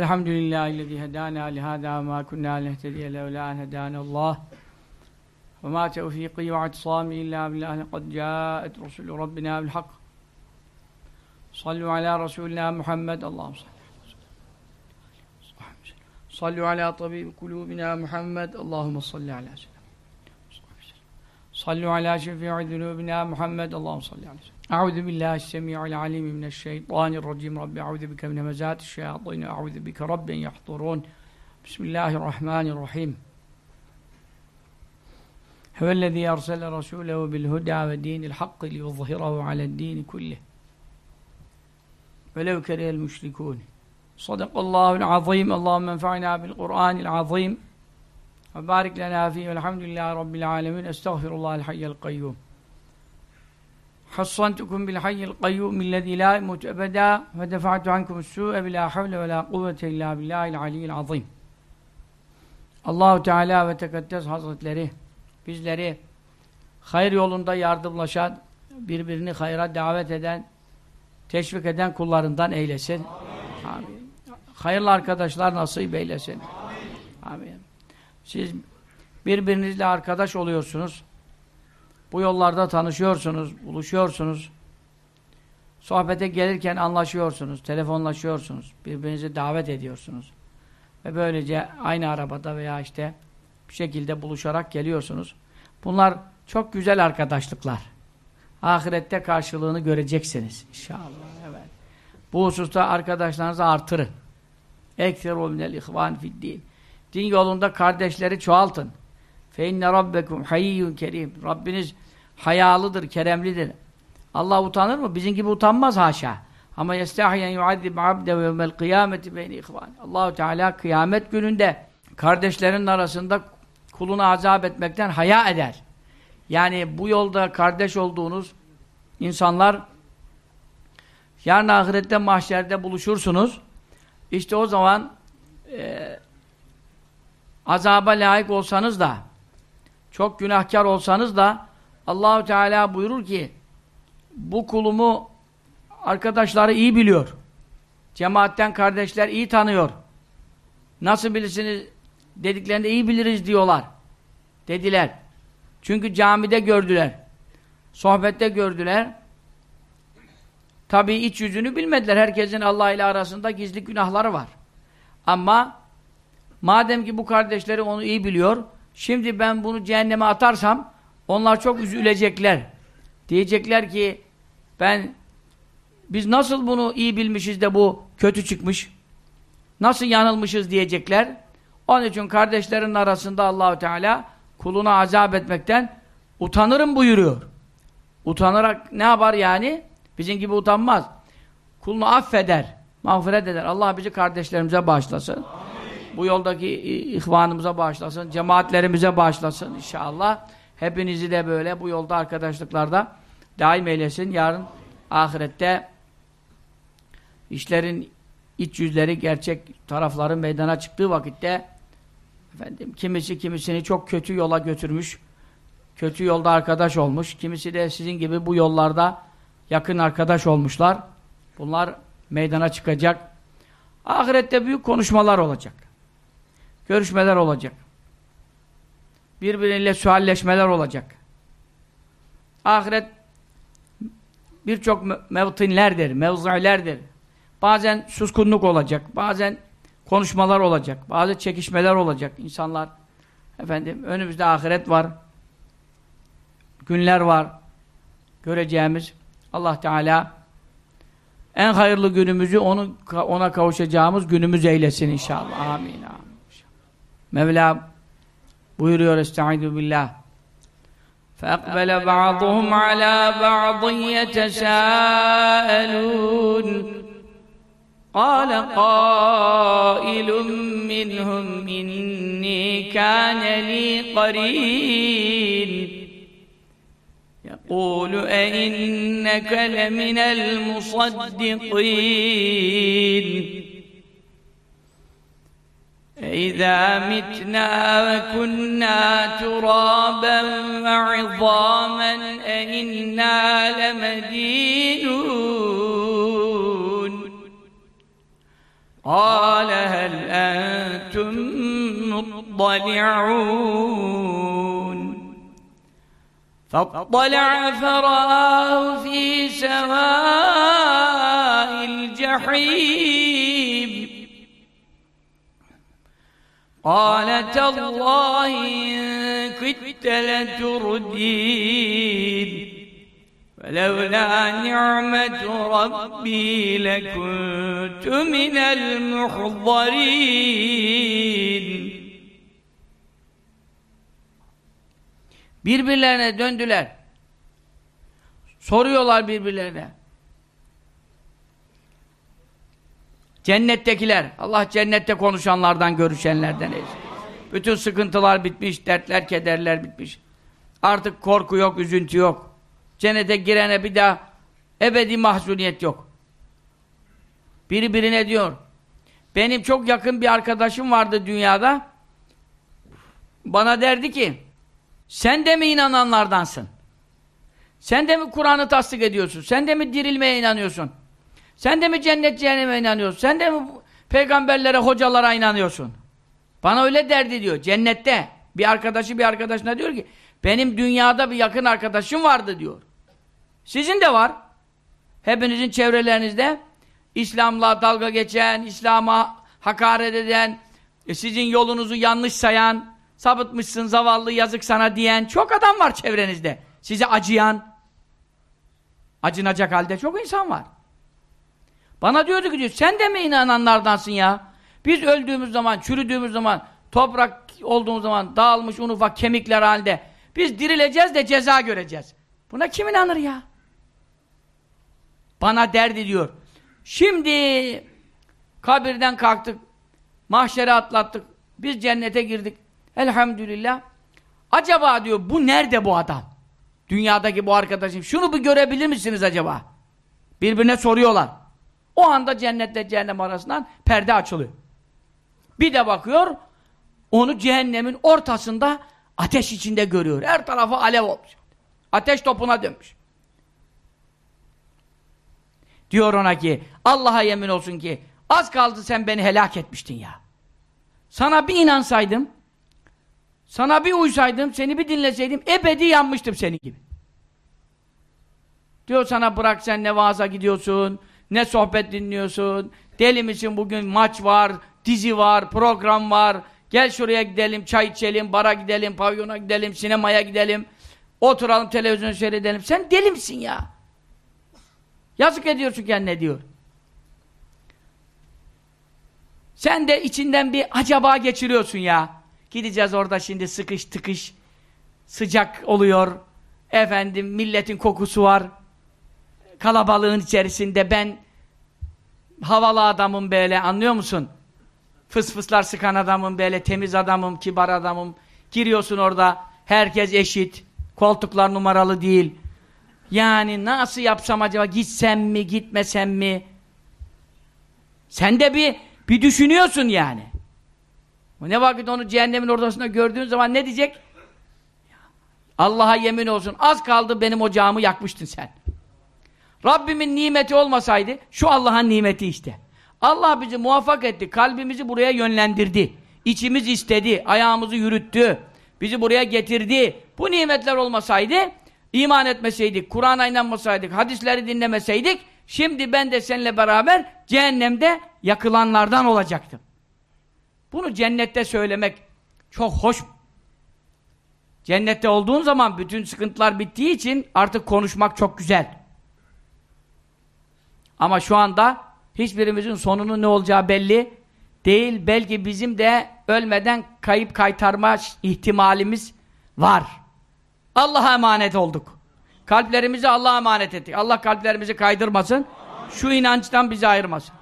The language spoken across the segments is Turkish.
الحمد لله الذي هدانا لهذا وما كنا لنهتدي لولا أن هدانا الله. وما توفيقي واعتصامي إلا بالله لقد جاءت رسل ربنا بالحق. صلوا على رسولنا محمد اللهم صل صلوا على طبيب قلوبنا محمد اللهم صل على سيدنا صلوا على شفيع ذنوبنا محمد. اللهم صل على سيدنا أعوذ بالله السميع العليم من الشيطان الرجيم. رب أعوذ بك من همزات الشياطين. أعوذ بك رب يحضرون. بسم الله الرحمن الرحيم. هو الذي أرسل رسوله بالهدى ودين الحق ليظهره على الدين كله. ولو كره المشركون. صدق الله العظيم. اللهم انفعنا بالقرآن العظيم. Ve barik lena fihi velhamdülillahi rabbil alemin. Estağfirullahal hayyel kayyum. Hassantukum bil hayyil kayyum illezî la imut ebedâ ve defa'tu ankum s-sû'e bilâ havle ve lâ kuvvete illâ billâhil aliyyil Teala ve Tekaddes Hazretleri bizleri hayır yolunda yardımlaşan, birbirini hayra davet eden, teşvik eden kullarından eylesin. Amin. Amin. Hayırlı arkadaşlar nasip eylesin. Amin. Amin. Siz birbirinizle arkadaş oluyorsunuz. Bu yollarda tanışıyorsunuz, buluşuyorsunuz. Sohbete gelirken anlaşıyorsunuz, telefonlaşıyorsunuz. Birbirinizi davet ediyorsunuz. Ve böylece aynı arabada veya işte bir şekilde buluşarak geliyorsunuz. Bunlar çok güzel arkadaşlıklar. Ahirette karşılığını göreceksiniz inşallah. Evet. Bu hususta arkadaşlarınızı artırın. Ekseru minel ihvan fid. Din yolunda kardeşleri çoğaltın. İnne rabbekum hayyun kerim. Rabbiniz hayalıdır, keremlidir. Allah utanır mı? Bizim gibi utanmaz haşa. Ama yestahiyen yuazzib abde ve yevmel kıyameti beyni ihvan. Allahu Teala kıyamet gününde kardeşlerin arasında kulunu azap etmekten haya eder. Yani bu yolda kardeş olduğunuz insanlar yarın ahirette mahşerde buluşursunuz. İşte o zaman e, azaba layık olsanız da çok günahkar olsanız da Allahu Teala buyurur ki bu kulumu arkadaşları iyi biliyor. Cemaatten kardeşler iyi tanıyor. Nasıl bilirsiniz dediklerinde iyi biliriz diyorlar. Dediler. Çünkü camide gördüler. Sohbette gördüler. Tabii iç yüzünü bilmediler. Herkesin Allah ile arasında gizli günahları var. Ama madem ki bu kardeşleri onu iyi biliyor, şimdi ben bunu cehenneme atarsam onlar çok üzülecekler. Diyecekler ki ben biz nasıl bunu iyi bilmişiz de bu kötü çıkmış? Nasıl yanılmışız diyecekler. Onun için kardeşlerin arasında Allahu Teala kulunu azap etmekten utanırım buyuruyor. Utanarak ne yapar yani? Bizim gibi utanmaz. Kulunu affeder, mağfiret eder. Allah bizi kardeşlerimize bağışlasın. Bu yoldaki ihvanımıza bağışlasın, cemaatlerimize bağışlasın inşallah. Hepinizi de böyle bu yolda arkadaşlıklarda daim eylesin. Yarın ahirette işlerin iç yüzleri, gerçek tarafları meydana çıktığı vakitte efendim kimisi kimisini çok kötü yola götürmüş, kötü yolda arkadaş olmuş, kimisi de sizin gibi bu yollarda yakın arkadaş olmuşlar. Bunlar meydana çıkacak. Ahirette büyük konuşmalar olacak. Görüşmeler olacak. Birbiriyle sualleşmeler olacak. Ahiret birçok mevtinlerdir, mevzilerdir. Bazen suskunluk olacak, bazen konuşmalar olacak, bazı çekişmeler olacak. İnsanlar, efendim, önümüzde ahiret var, günler var, göreceğimiz. Allah Teala en hayırlı günümüzü onu ona kavuşacağımız günümüz eylesin inşallah. Amin. Amin. Mevla buyuruyor Estaizu billah. فأقبل بعضهم على بعض يتساءلون. قال قائل منهم إني كان لي قرين. يقول أئنك لمن المصدقين. إذا متنا وكنا ترابا وعظاما أئنا لمدينون. قال هل أنتم مطلعون؟ فاطلع فرآه في سواء الجحيم. قال تالله إن كدت لتردين فلولا نعمة ربي لكنت من المحضرين Birbirlerine döndüler. Soruyorlar birbirlerine. Cennettekiler, Allah cennette konuşanlardan, görüşenlerden eylesin. Bütün sıkıntılar bitmiş, dertler, kederler bitmiş. Artık korku yok, üzüntü yok. Cennete girene bir daha ebedi mahzuniyet yok. Biri birine diyor, benim çok yakın bir arkadaşım vardı dünyada, bana derdi ki, sen de mi inananlardansın? Sen de mi Kur'an'ı tasdik ediyorsun? Sen de mi dirilmeye inanıyorsun? Sen de mi cennet cehenneme inanıyorsun? Sen de mi peygamberlere, hocalara inanıyorsun? Bana öyle derdi diyor. Cennette bir arkadaşı bir arkadaşına diyor ki benim dünyada bir yakın arkadaşım vardı diyor. Sizin de var. Hepinizin çevrelerinizde İslam'la dalga geçen, İslam'a hakaret eden, e sizin yolunuzu yanlış sayan, sapıtmışsın zavallı yazık sana diyen çok adam var çevrenizde. Size acıyan, acınacak halde çok insan var. Bana diyordu ki diyor, sen de mi inananlardansın ya? Biz öldüğümüz zaman, çürüdüğümüz zaman, toprak olduğumuz zaman dağılmış un ufak kemikler halinde biz dirileceğiz de ceza göreceğiz. Buna kim inanır ya? Bana derdi diyor. Şimdi kabirden kalktık, mahşere atlattık, biz cennete girdik. Elhamdülillah. Acaba diyor bu nerede bu adam? Dünyadaki bu arkadaşım. Şunu bir görebilir misiniz acaba? Birbirine soruyorlar. O anda cennetle cehennem arasından perde açılıyor. Bir de bakıyor, onu cehennemin ortasında ateş içinde görüyor. Her tarafı alev olmuş. Ateş topuna dönmüş. Diyor ona ki, Allah'a yemin olsun ki, az kaldı sen beni helak etmiştin ya. Sana bir inansaydım, sana bir uysaydım, seni bir dinleseydim, ebedi yanmıştım senin gibi. Diyor sana bırak sen ne vaaza gidiyorsun, ne sohbet dinliyorsun, deli misin bugün maç var, dizi var, program var, gel şuraya gidelim, çay içelim, bara gidelim, pavyona gidelim, sinemaya gidelim, oturalım, televizyon seyredelim. Sen deli misin ya? Yazık ediyorsun kendine diyor. Sen de içinden bir acaba geçiriyorsun ya. Gideceğiz orada şimdi sıkış tıkış, sıcak oluyor. Efendim milletin kokusu var. Kalabalığın içerisinde ben havalı adamım böyle anlıyor musun? Fıs fıslar sıkan adamım böyle temiz adamım, kibar adamım. Giriyorsun orada herkes eşit. Koltuklar numaralı değil. Yani nasıl yapsam acaba gitsem mi gitmesem mi? Sen de bir bir düşünüyorsun yani. Ne vakit onu cehennemin ortasında gördüğün zaman ne diyecek? Allah'a yemin olsun az kaldı benim ocağımı yakmıştın sen. Rabbimin nimeti olmasaydı şu Allah'ın nimeti işte. Allah bizi muvaffak etti. Kalbimizi buraya yönlendirdi. İçimiz istedi. Ayağımızı yürüttü. Bizi buraya getirdi. Bu nimetler olmasaydı iman etmeseydik, Kur'an'a inanmasaydık, hadisleri dinlemeseydik şimdi ben de seninle beraber cehennemde yakılanlardan olacaktım. Bunu cennette söylemek çok hoş. Cennette olduğun zaman bütün sıkıntılar bittiği için artık konuşmak çok güzel. Ama şu anda hiçbirimizin sonunun ne olacağı belli değil. Belki bizim de ölmeden kayıp kaytarma ihtimalimiz var. Allah'a emanet olduk. Kalplerimizi Allah'a emanet ettik. Allah kalplerimizi kaydırmasın. Şu inançtan bizi ayırmasın.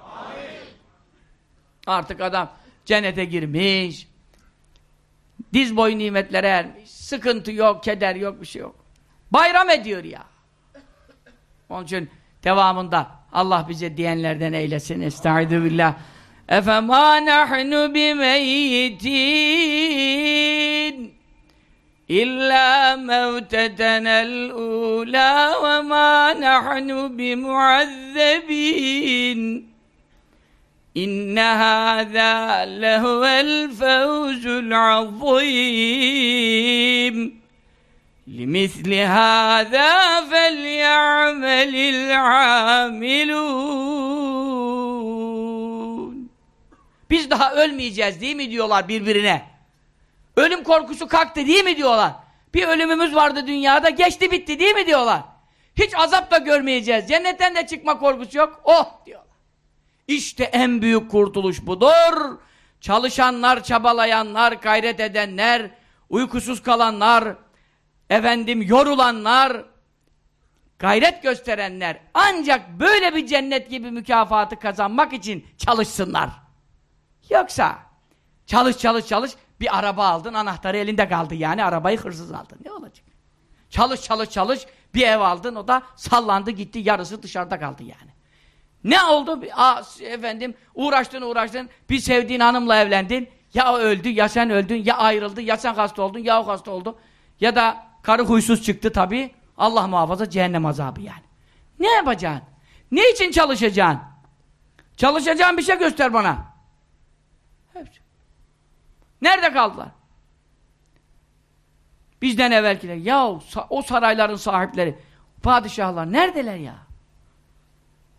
Artık adam cennete girmiş. Diz boyu nimetlere ermiş. Sıkıntı yok, keder yok, bir şey yok. Bayram ediyor ya. Onun için devamında Allah bize diyenlerden eylesin. Estaizu billah. Efemâ nahnu bimeyyitin İlla mevtetenel ula ve ma nahnu bimuazzebin İnne hâzâ lehuvel fevzul azîm. لِمِثْلِ هَذَا فَلْيَعْمَلِ الْعَامِلُونَ Biz daha ölmeyeceğiz değil mi diyorlar birbirine. Ölüm korkusu kalktı değil mi diyorlar. Bir ölümümüz vardı dünyada geçti bitti değil mi diyorlar. Hiç azap da görmeyeceğiz. Cennetten de çıkma korkusu yok. Oh diyorlar. İşte en büyük kurtuluş budur. Çalışanlar, çabalayanlar, gayret edenler, uykusuz kalanlar, efendim yorulanlar, gayret gösterenler ancak böyle bir cennet gibi mükafatı kazanmak için çalışsınlar. Yoksa çalış çalış çalış bir araba aldın anahtarı elinde kaldı yani arabayı hırsız aldın ne olacak? Çalış çalış çalış bir ev aldın o da sallandı gitti yarısı dışarıda kaldı yani. Ne oldu? Aa, efendim uğraştın uğraştın bir sevdiğin hanımla evlendin ya öldü ya sen öldün ya ayrıldı ya sen hasta oldun ya o hasta oldu ya da Karı huysuz çıktı tabi. Allah muhafaza cehennem azabı yani. Ne yapacaksın? Ne için çalışacaksın? Çalışacağın bir şey göster bana. Hepsi. Nerede kaldılar? Bizden evvelkiler. Ya o sarayların sahipleri, padişahlar neredeler ya?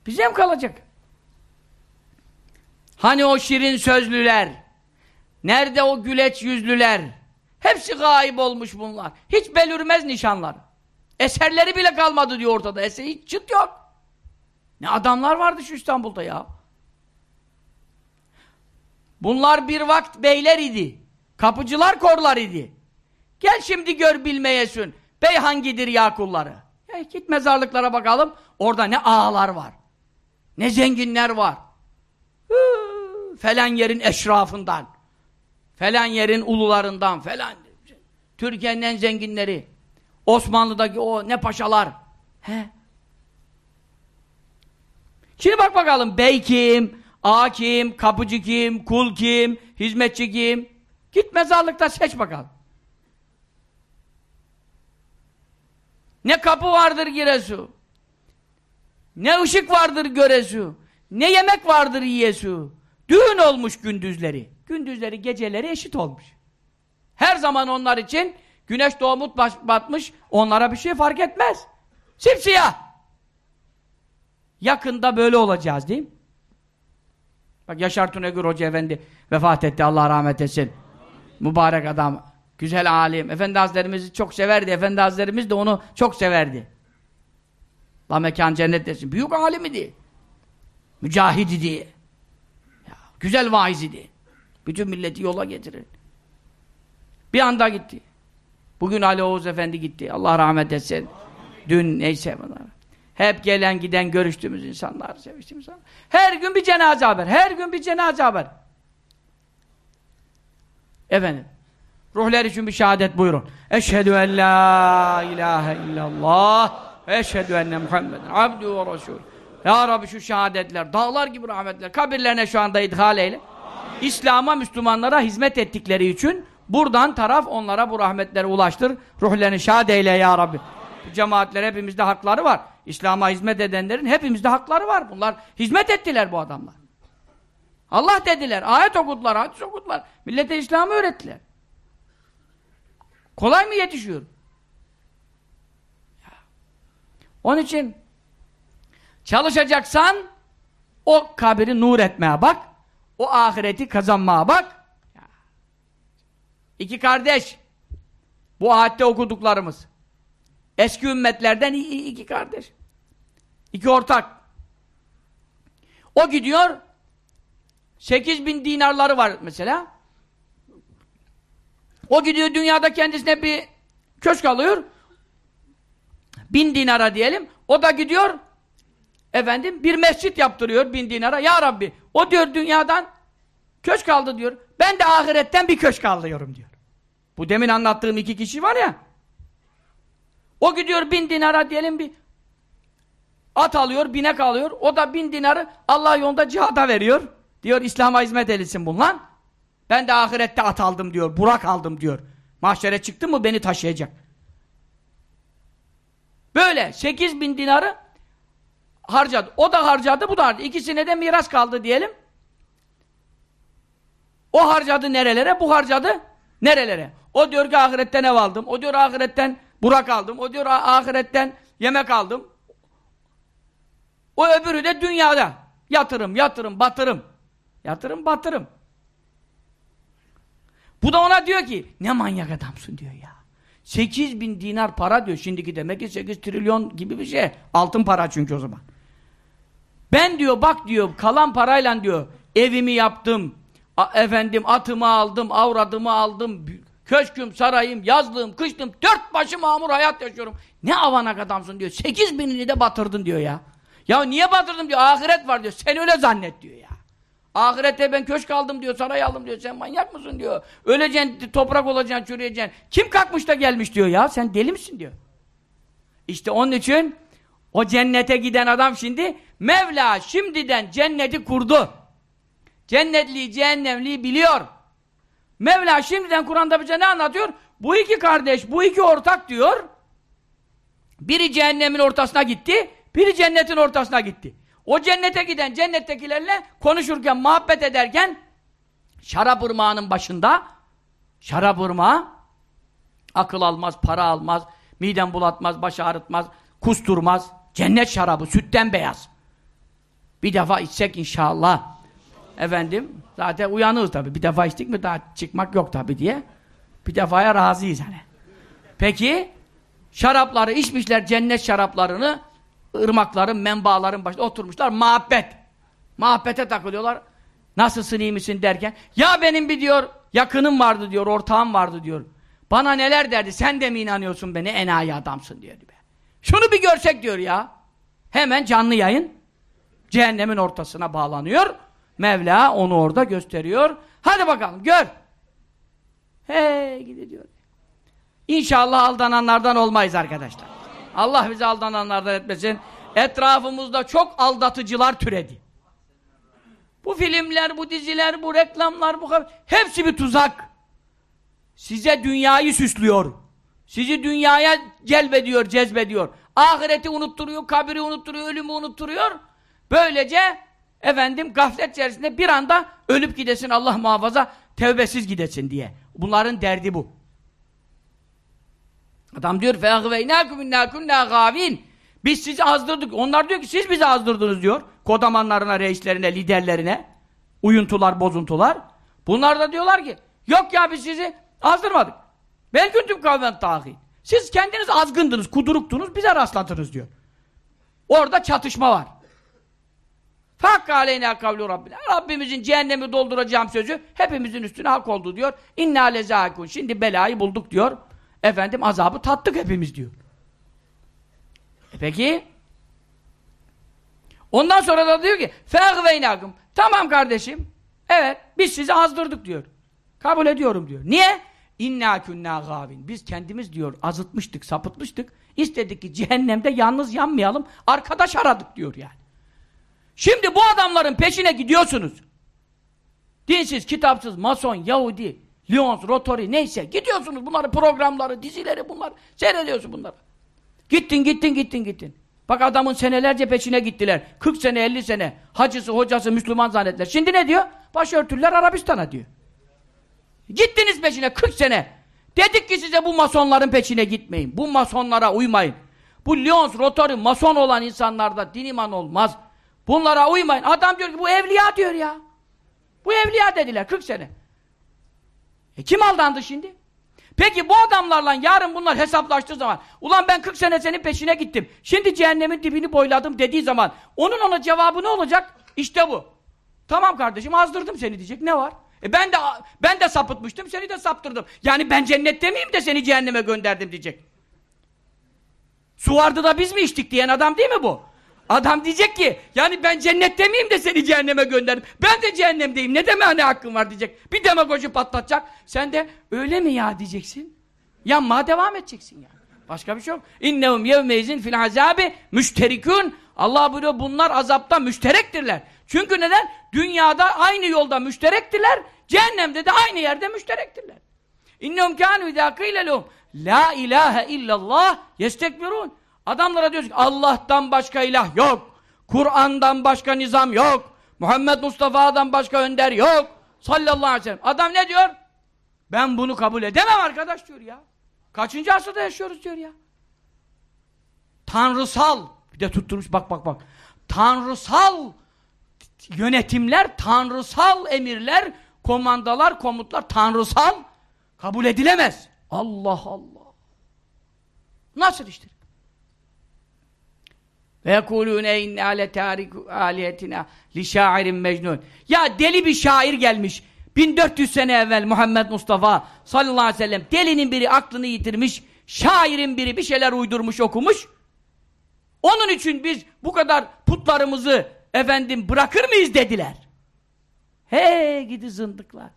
Bize mi kalacak? Hani o şirin sözlüler? Nerede o güleç yüzlüler? Hepsi gayip olmuş bunlar. Hiç belürmez nişanlar. Eserleri bile kalmadı diyor ortada. Eser hiç çıt yok. Ne adamlar vardı şu İstanbul'da ya. Bunlar bir vakt beyler idi. Kapıcılar korlar idi. Gel şimdi gör bilmeyesin. Bey hangidir ya kulları? Ya git mezarlıklara bakalım. Orada ne ağalar var. Ne zenginler var. Hıı, falan yerin eşrafından. Falan yerin ulularından falan. Türkiye'nin en zenginleri. Osmanlı'daki o ne paşalar. He. Şimdi bak bakalım bey kim, ağa kim, kapıcı kim, kul kim, hizmetçi kim? Git mezarlıkta seç bakalım. Ne kapı vardır giresu. Ne ışık vardır göresu. Ne yemek vardır yiyesu. Düğün olmuş gündüzleri. Gündüzleri geceleri eşit olmuş. Her zaman onlar için güneş doğumut batmış, onlara bir şey fark etmez. Simsiyah. Yakında böyle olacağız değil mi? Bak Yaşar Tunegür Hoca Efendi vefat etti, Allah rahmet etsin. Mübarek adam, güzel alim. Efendi Hazretlerimizi çok severdi, Efendi Hazretlerimiz de onu çok severdi. Allah mekan cennet desin. Büyük alim idi. Mücahid idi. Ya, güzel vaiz idi. Bütün milleti yola getirir. Bir anda gitti. Bugün Ali Oğuz Efendi gitti. Allah rahmet etsin. Dün neyse bunlar. Hep gelen giden görüştüğümüz insanlar, seviştiğimiz insanlar. Her gün bir cenaze haber. Her gün bir cenaze haber. Efendim. Ruhlar için bir şehadet buyurun. Eşhedü en la ilahe illallah ve eşhedü enne Muhammeden abdü ve resul. Ya Rabbi şu şehadetler, dağlar gibi rahmetler, kabirlerine şu anda idhal eyle. İslam'a, Müslümanlara hizmet ettikleri için buradan taraf onlara bu rahmetleri ulaştır. Ruhlerini şad eyle ya Rabbi. Bu cemaatler hepimizde hakları var. İslam'a hizmet edenlerin hepimizde hakları var. Bunlar hizmet ettiler bu adamlar. Allah dediler, ayet okudular, hadis okudular. Millete İslam'ı öğrettiler. Kolay mı yetişiyor? Onun için çalışacaksan o kabiri nur etmeye bak. O ahireti kazanmaya bak. İki kardeş. Bu ayette okuduklarımız. Eski ümmetlerden iki kardeş. İki ortak. O gidiyor 8 bin dinarları var mesela. O gidiyor dünyada kendisine bir köşk alıyor. Bin dinara diyelim. O da gidiyor efendim bir mescit yaptırıyor bin dinara. Ya Rabbi o diyor dünyadan köşk aldı diyor. Ben de ahiretten bir köşk alıyorum diyor. Bu demin anlattığım iki kişi var ya. O gidiyor bin dinara diyelim bir at alıyor, binek alıyor. O da bin dinarı Allah yolunda cihada veriyor. Diyor İslam'a hizmet edilsin bunlar. Ben de ahirette at aldım diyor, burak aldım diyor. Mahşere çıktı mı beni taşıyacak. Böyle 8 bin dinarı harcadı. O da harcadı, bu da harcadı. İkisine de miras kaldı diyelim. O harcadı nerelere, bu harcadı nerelere. O diyor ki ahiretten ev aldım, o diyor ahiretten burak aldım, o diyor ahiretten yemek aldım. O öbürü de dünyada. Yatırım, yatırım, batırım. Yatırım, batırım. Bu da ona diyor ki, ne manyak adamsın diyor ya. 8 bin dinar para diyor. Şimdiki demek ki 8 trilyon gibi bir şey. Altın para çünkü o zaman. Ben diyor bak diyor kalan parayla diyor evimi yaptım. efendim atımı aldım, avradımı aldım. Köşküm, sarayım, yazlığım, kışlığım. Dört başı mamur hayat yaşıyorum. Ne avanak adamsın diyor. 8 binini de batırdın diyor ya. Ya niye batırdım diyor. Ahiret var diyor. Sen öyle zannet diyor ya. Ahirette ben köşk aldım diyor, saray aldım diyor. Sen manyak mısın diyor. Öleceksin, toprak olacaksın, çürüyeceksin. Kim kalkmış da gelmiş diyor ya. Sen deli misin diyor. İşte onun için o cennete giden adam şimdi Mevla şimdiden cenneti kurdu. Cennetliği, cehennemliği biliyor. Mevla şimdiden Kur'an'da bize ne anlatıyor? Bu iki kardeş, bu iki ortak diyor. Biri cehennemin ortasına gitti, biri cennetin ortasına gitti. O cennete giden cennettekilerle konuşurken, muhabbet ederken şarap ırmağının başında şarap ırmağı akıl almaz, para almaz, miden bulatmaz, baş ağrıtmaz, kusturmaz. Cennet şarabı, sütten beyaz. Bir defa içsek inşallah. Efendim, zaten uyanığız tabi. Bir defa içtik mi daha çıkmak yok tabi diye. Bir defaya razıyız hani. Peki, şarapları içmişler, cennet şaraplarını ırmakların, menbaların başında oturmuşlar. Muhabbet. Muhabbete takılıyorlar. Nasılsın, iyi misin derken. Ya benim bir diyor, yakınım vardı diyor, ortağım vardı diyor. Bana neler derdi, sen de mi inanıyorsun beni, enayi adamsın diyor. Be. Şunu bir görsek diyor ya. Hemen canlı yayın cehennemin ortasına bağlanıyor. Mevla onu orada gösteriyor. Hadi bakalım gör. Hey gidiyor. İnşallah aldananlardan olmayız arkadaşlar. Allah bizi aldananlardan etmesin. Etrafımızda çok aldatıcılar türedi. Bu filmler, bu diziler, bu reklamlar, bu hepsi bir tuzak. Size dünyayı süslüyor. Sizi dünyaya celbediyor, cezbediyor. Ahireti unutturuyor, kabri unutturuyor, ölümü unutturuyor. Böylece efendim gaflet içerisinde bir anda ölüp gidesin Allah muhafaza tevbesiz gidesin diye. Bunların derdi bu. Adam diyor Biz sizi azdırdık. Onlar diyor ki siz bizi azdırdınız diyor. Kodamanlarına, reislerine, liderlerine. Uyuntular, bozuntular. Bunlar da diyorlar ki yok ya biz sizi azdırmadık. Belküntüm kavven tahi. Siz kendiniz azgındınız, kuduruktunuz, bize rastladınız diyor. Orada çatışma var. Fakka aleyna kavlu Rabbina. Rabbimizin cehennemi dolduracağım sözü hepimizin üstüne hak oldu diyor. İnna lezâkun. Şimdi belayı bulduk diyor. Efendim azabı tattık hepimiz diyor. E peki? Ondan sonra da diyor ki فَاغْوَيْنَاكُمْ Tamam kardeşim. Evet. Biz sizi azdırdık diyor. Kabul ediyorum diyor. Niye? İnna kunna gavin. Biz kendimiz diyor azıtmıştık, sapıtmıştık. İstedik ki cehennemde yalnız yanmayalım. Arkadaş aradık diyor yani. Şimdi bu adamların peşine gidiyorsunuz. Dinsiz, kitapsız, mason, Yahudi, Lyons, Rotori neyse gidiyorsunuz bunları programları, dizileri bunlar seyrediyorsun bunları. Gittin, gittin, gittin, gittin. Bak adamın senelerce peşine gittiler. 40 sene, 50 sene. Hacısı, hocası, Müslüman zannettiler. Şimdi ne diyor? Başörtüler Arabistan'a diyor. Gittiniz peşine 40 sene. Dedik ki size bu masonların peşine gitmeyin. Bu masonlara uymayın. Bu Lyons, Rotary, mason olan insanlarda din iman olmaz. Bunlara uymayın. Adam diyor ki bu evliya diyor ya. Bu evliya dediler 40 sene. E kim aldandı şimdi? Peki bu adamlarla yarın bunlar hesaplaştığı zaman ulan ben 40 sene senin peşine gittim. Şimdi cehennemin dibini boyladım dediği zaman onun ona cevabı ne olacak? İşte bu. Tamam kardeşim azdırdım seni diyecek. Ne var? E ben de ben de sapıtmıştım, seni de saptırdım. Yani ben cennette miyim de seni cehenneme gönderdim diyecek. Su vardı da biz mi içtik diyen adam değil mi bu? Adam diyecek ki, yani ben cennette miyim de seni cehenneme gönderdim. Ben de cehennemdeyim, ne deme hani hakkın var diyecek. Bir demagoji patlatacak. Sen de öyle mi ya diyeceksin. Yanmaya devam edeceksin yani. Başka bir şey yok. İnnehum yevmeyzin fil azabi müşterikün. Allah buyuruyor bunlar azapta müşterektirler. Çünkü neden? Dünyada aynı yolda müşterektirler. Cehennemde de aynı yerde müşterektirler. İnnehum kânû idâ kîle lehum La ilahe illallah yestekbirun. Adamlara diyoruz ki Allah'tan başka ilah yok. Kur'an'dan başka nizam yok. Muhammed Mustafa'dan başka önder yok. sallallahu aleyhi ve sellem. Adam ne diyor? Ben bunu kabul edemem arkadaş diyor ya. Kaçıncı asırda yaşıyoruz diyor ya. Tanrısal. Bir de tutturmuş bak bak bak. Tanrısal yönetimler, tanrısal emirler, komandalar, komutlar tanrısal kabul edilemez. Allah Allah. Nasıl iştir? Ve yekulûne inne ale târiku âliyetina li şairin mecnun. Ya deli bir şair gelmiş. 1400 sene evvel Muhammed Mustafa sallallahu aleyhi ve sellem delinin biri aklını yitirmiş, şairin biri bir şeyler uydurmuş okumuş. Onun için biz bu kadar putlarımızı efendim bırakır mıyız dediler. He gidi zındıklar.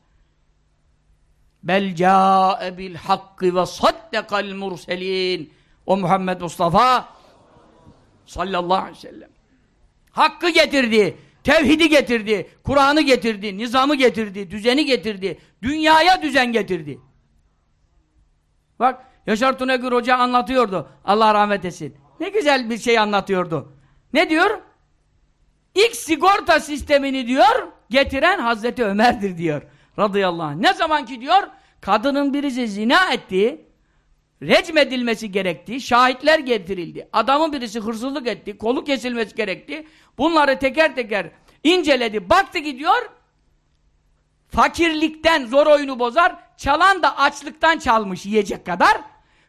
Bel câe bil hakkı ve saddekal murselin. O Muhammed Mustafa sallallahu aleyhi ve sellem. Hakkı getirdi, tevhidi getirdi, Kur'an'ı getirdi, nizamı getirdi, düzeni getirdi, dünyaya düzen getirdi. Bak Yaşar Tunagür Hoca anlatıyordu. Allah rahmet etsin. Ne güzel bir şey anlatıyordu. Ne diyor? İlk sigorta sistemini diyor, getiren Hazreti Ömer'dir diyor. Radıyallahu anh. Ne zaman ki diyor, kadının birisi zina etti, recmedilmesi gerekti, şahitler getirildi, adamın birisi hırsızlık etti, kolu kesilmesi gerekti, bunları teker teker inceledi, baktı gidiyor, fakirlikten zor oyunu bozar, çalan da açlıktan çalmış yiyecek kadar,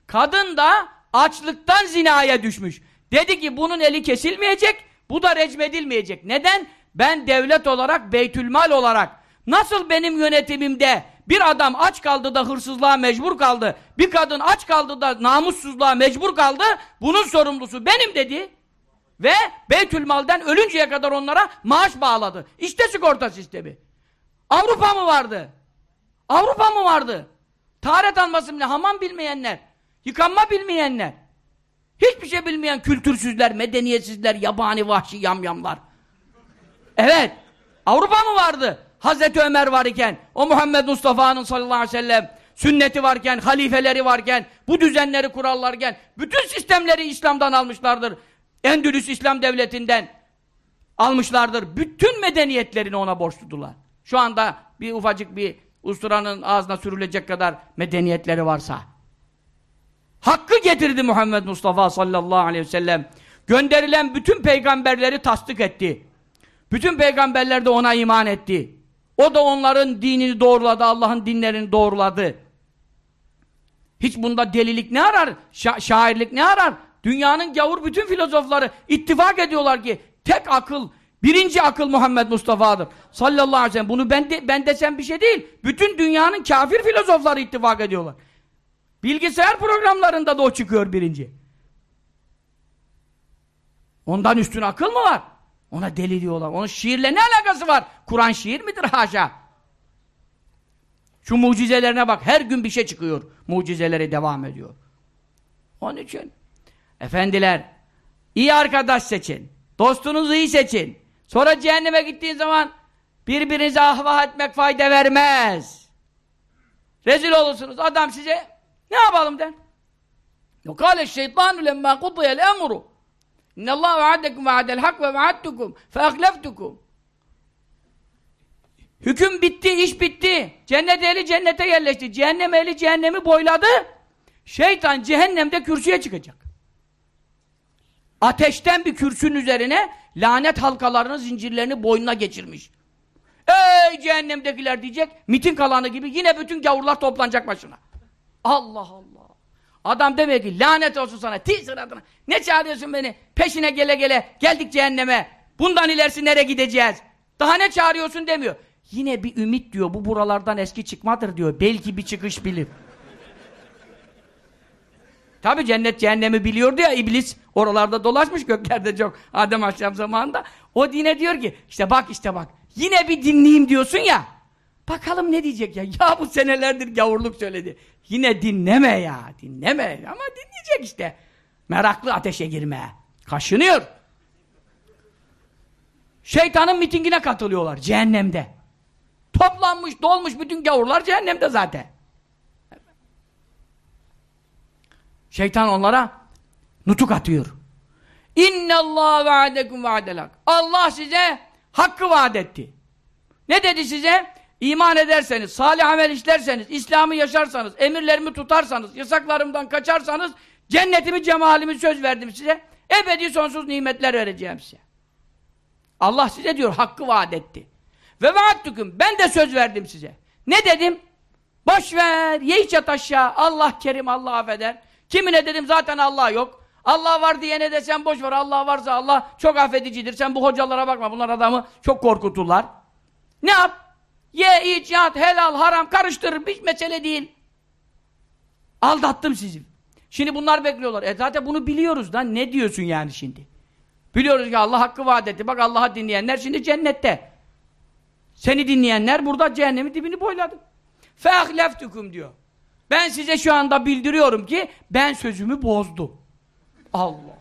kadın da açlıktan zinaya düşmüş. Dedi ki bunun eli kesilmeyecek, bu da recmedilmeyecek. Neden? Ben devlet olarak, beytülmal olarak, nasıl benim yönetimimde bir adam aç kaldı da hırsızlığa mecbur kaldı, bir kadın aç kaldı da namussuzluğa mecbur kaldı, bunun sorumlusu benim dedi. Ve beytülmalden ölünceye kadar onlara maaş bağladı. İşte sigorta sistemi. Avrupa mı vardı? Avrupa mı vardı? Taharet alması bile hamam bilmeyenler, yıkanma bilmeyenler, hiçbir şey bilmeyen kültürsüzler, medeniyetsizler, yabani vahşi yamyamlar. Evet, Avrupa mı vardı? Hazreti Ömer var iken, o Muhammed Mustafa'nın sallallahu aleyhi ve sellem sünneti varken, halifeleri varken, bu düzenleri kurallarken, bütün sistemleri İslam'dan almışlardır. Endülüs İslam Devleti'nden almışlardır. Bütün medeniyetlerini ona borçludular. Şu anda bir ufacık bir usturanın ağzına sürülecek kadar medeniyetleri varsa. Hakkı getirdi Muhammed Mustafa sallallahu aleyhi ve sellem. Gönderilen bütün peygamberleri tasdik etti. Bütün peygamberler de ona iman etti. O da onların dinini doğruladı, Allah'ın dinlerini doğruladı. Hiç bunda delilik ne arar? Şa şairlik ne arar? Dünyanın gavur bütün filozofları ittifak ediyorlar ki tek akıl, birinci akıl Muhammed Mustafa'dır. Sallallahu aleyhi ve sellem. Bunu ben, de, ben desem bir şey değil. Bütün dünyanın kafir filozofları ittifak ediyorlar. Bilgisayar programlarında da o çıkıyor birinci. Ondan üstün akıl mı var? Ona deli diyorlar. Onun şiirle ne alakası var? Kur'an şiir midir haşa? Şu mucizelerine bak. Her gün bir şey çıkıyor. Mucizeleri devam ediyor. Onun için efendiler iyi arkadaş seçin. Dostunuzu iyi seçin. Sonra cehenneme gittiğin zaman birbirinize ahvah etmek fayda vermez. Rezil olursunuz. Adam size ne yapalım der. Yokale şeytanu lemma kudiyel emru İnnallâhu vaaddekum vaadel hak ve vaadtukum fe ahleftukum. Hüküm bitti, iş bitti. Cennet ehli cennete yerleşti. Cehennem ehli cehennemi boyladı. Şeytan cehennemde kürsüye çıkacak. Ateşten bir kürsünün üzerine lanet halkalarını, zincirlerini boynuna geçirmiş. Ey cehennemdekiler diyecek, mitin kalanı gibi yine bütün gavurlar toplanacak başına. Allah Allah. Adam demek ki lanet olsun sana, ti sıradına. Ne çağırıyorsun beni? Peşine gele gele, geldik cehenneme. Bundan ilerisi nereye gideceğiz? Daha ne çağırıyorsun demiyor. Yine bir ümit diyor, bu buralardan eski çıkmadır diyor. Belki bir çıkış bilir. Tabi cennet cehennemi biliyordu ya iblis oralarda dolaşmış göklerde çok Adem Aleyhisselam zamanında. O dine diyor ki işte bak işte bak yine bir dinleyeyim diyorsun ya. Bakalım ne diyecek ya. Ya bu senelerdir gavurluk söyledi. Yine dinleme ya. Dinleme ama dinleyecek işte. Meraklı ateşe girmeye. Kaşınıyor. Şeytanın mitingine katılıyorlar cehennemde. Toplanmış dolmuş bütün gavurlar cehennemde zaten. Şeytan onlara nutuk atıyor. İnnallâh vaadekum vaadelak. Allah size hakkı vaat etti. Ne dedi size? İman ederseniz, salih amel işlerseniz, İslam'ı yaşarsanız, emirlerimi tutarsanız, yasaklarımdan kaçarsanız, cennetimi, cemalimi söz verdim size. Ebedi sonsuz nimetler vereceğim size. Allah size diyor, hakkı vaat etti. Ve vaattuküm, ben de söz verdim size. Ne dedim? Boş ver, ye iç at aşağı. Allah kerim, Allah affeder. Kimine dedim zaten Allah yok. Allah var diyene de sen boş ver. Allah varsa Allah çok affedicidir. Sen bu hocalara bakma. Bunlar adamı çok korkuturlar. Ne yap? Ye, iç, yat, helal, haram karıştırır. Hiç mesele değil. Aldattım sizi. Şimdi bunlar bekliyorlar. E zaten bunu biliyoruz da ne diyorsun yani şimdi? Biliyoruz ki Allah hakkı vaat etti. Bak Allah'ı dinleyenler şimdi cennette. Seni dinleyenler burada cehennemin dibini boyladı. فَاَخْلَفْتُكُمْ diyor. Ben size şu anda bildiriyorum ki ben sözümü bozdum. Allah Allah.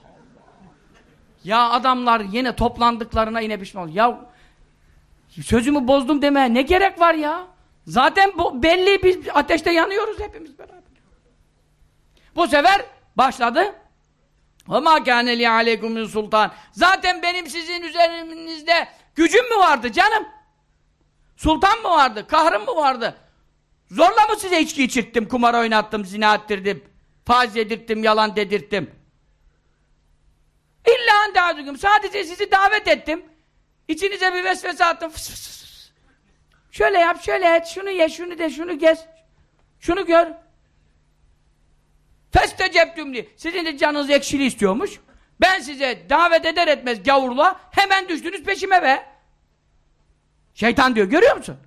Ya adamlar yine toplandıklarına yine pişman Ya Sözümü bozdum demeye ne gerek var ya? Zaten bu belli biz ateşte yanıyoruz hepimiz beraber. Bu sefer başladı. Ama kâne li aleykumün sultan. Zaten benim sizin üzerinizde gücüm mü vardı canım? Sultan mı vardı? Kahrım mı vardı? Zorla mı size içki içirttim, kumar oynattım, zina ettirdim, faiz yedirttim, yalan dedirttim? İlla en Sadece sizi davet ettim. İçinize bir vesvese attım. Fıs fıs fıs. Şöyle yap, şöyle et, şunu ye, şunu de, şunu gez. Şunu gör. Festecebtümli. Sizin de canınız ekşili istiyormuş. Ben size davet eder etmez gavurla hemen düştünüz peşime be. Şeytan diyor, görüyor musun?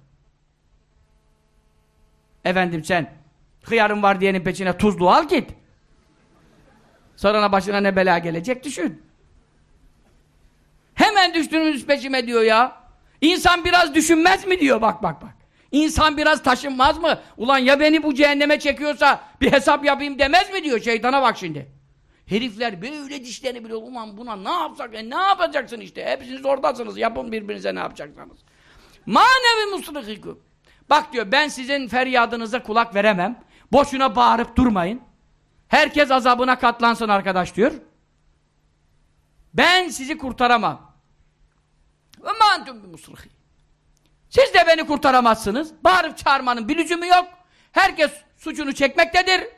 Efendim sen hıyarın var diyenin peşine tuzlu al git. Sonra başına ne bela gelecek düşün. Hemen düştünüz peşime diyor ya. İnsan biraz düşünmez mi diyor bak bak bak. İnsan biraz taşınmaz mı? Ulan ya beni bu cehenneme çekiyorsa bir hesap yapayım demez mi diyor şeytana bak şimdi. Herifler böyle dişlerini biliyor. Ulan buna ne yapsak? E ne yapacaksın işte? Hepsiniz oradasınız. Yapın birbirinize ne yapacaksanız. Manevi musrihikum. Bak diyor ben sizin feryadınıza kulak veremem. Boşuna bağırıp durmayın. Herkes azabına katlansın arkadaş diyor. Ben sizi kurtaramam. Mantum bi musrihi. Siz de beni kurtaramazsınız. Bağırıp çağırmanın bir lüzumu yok. Herkes suçunu çekmektedir.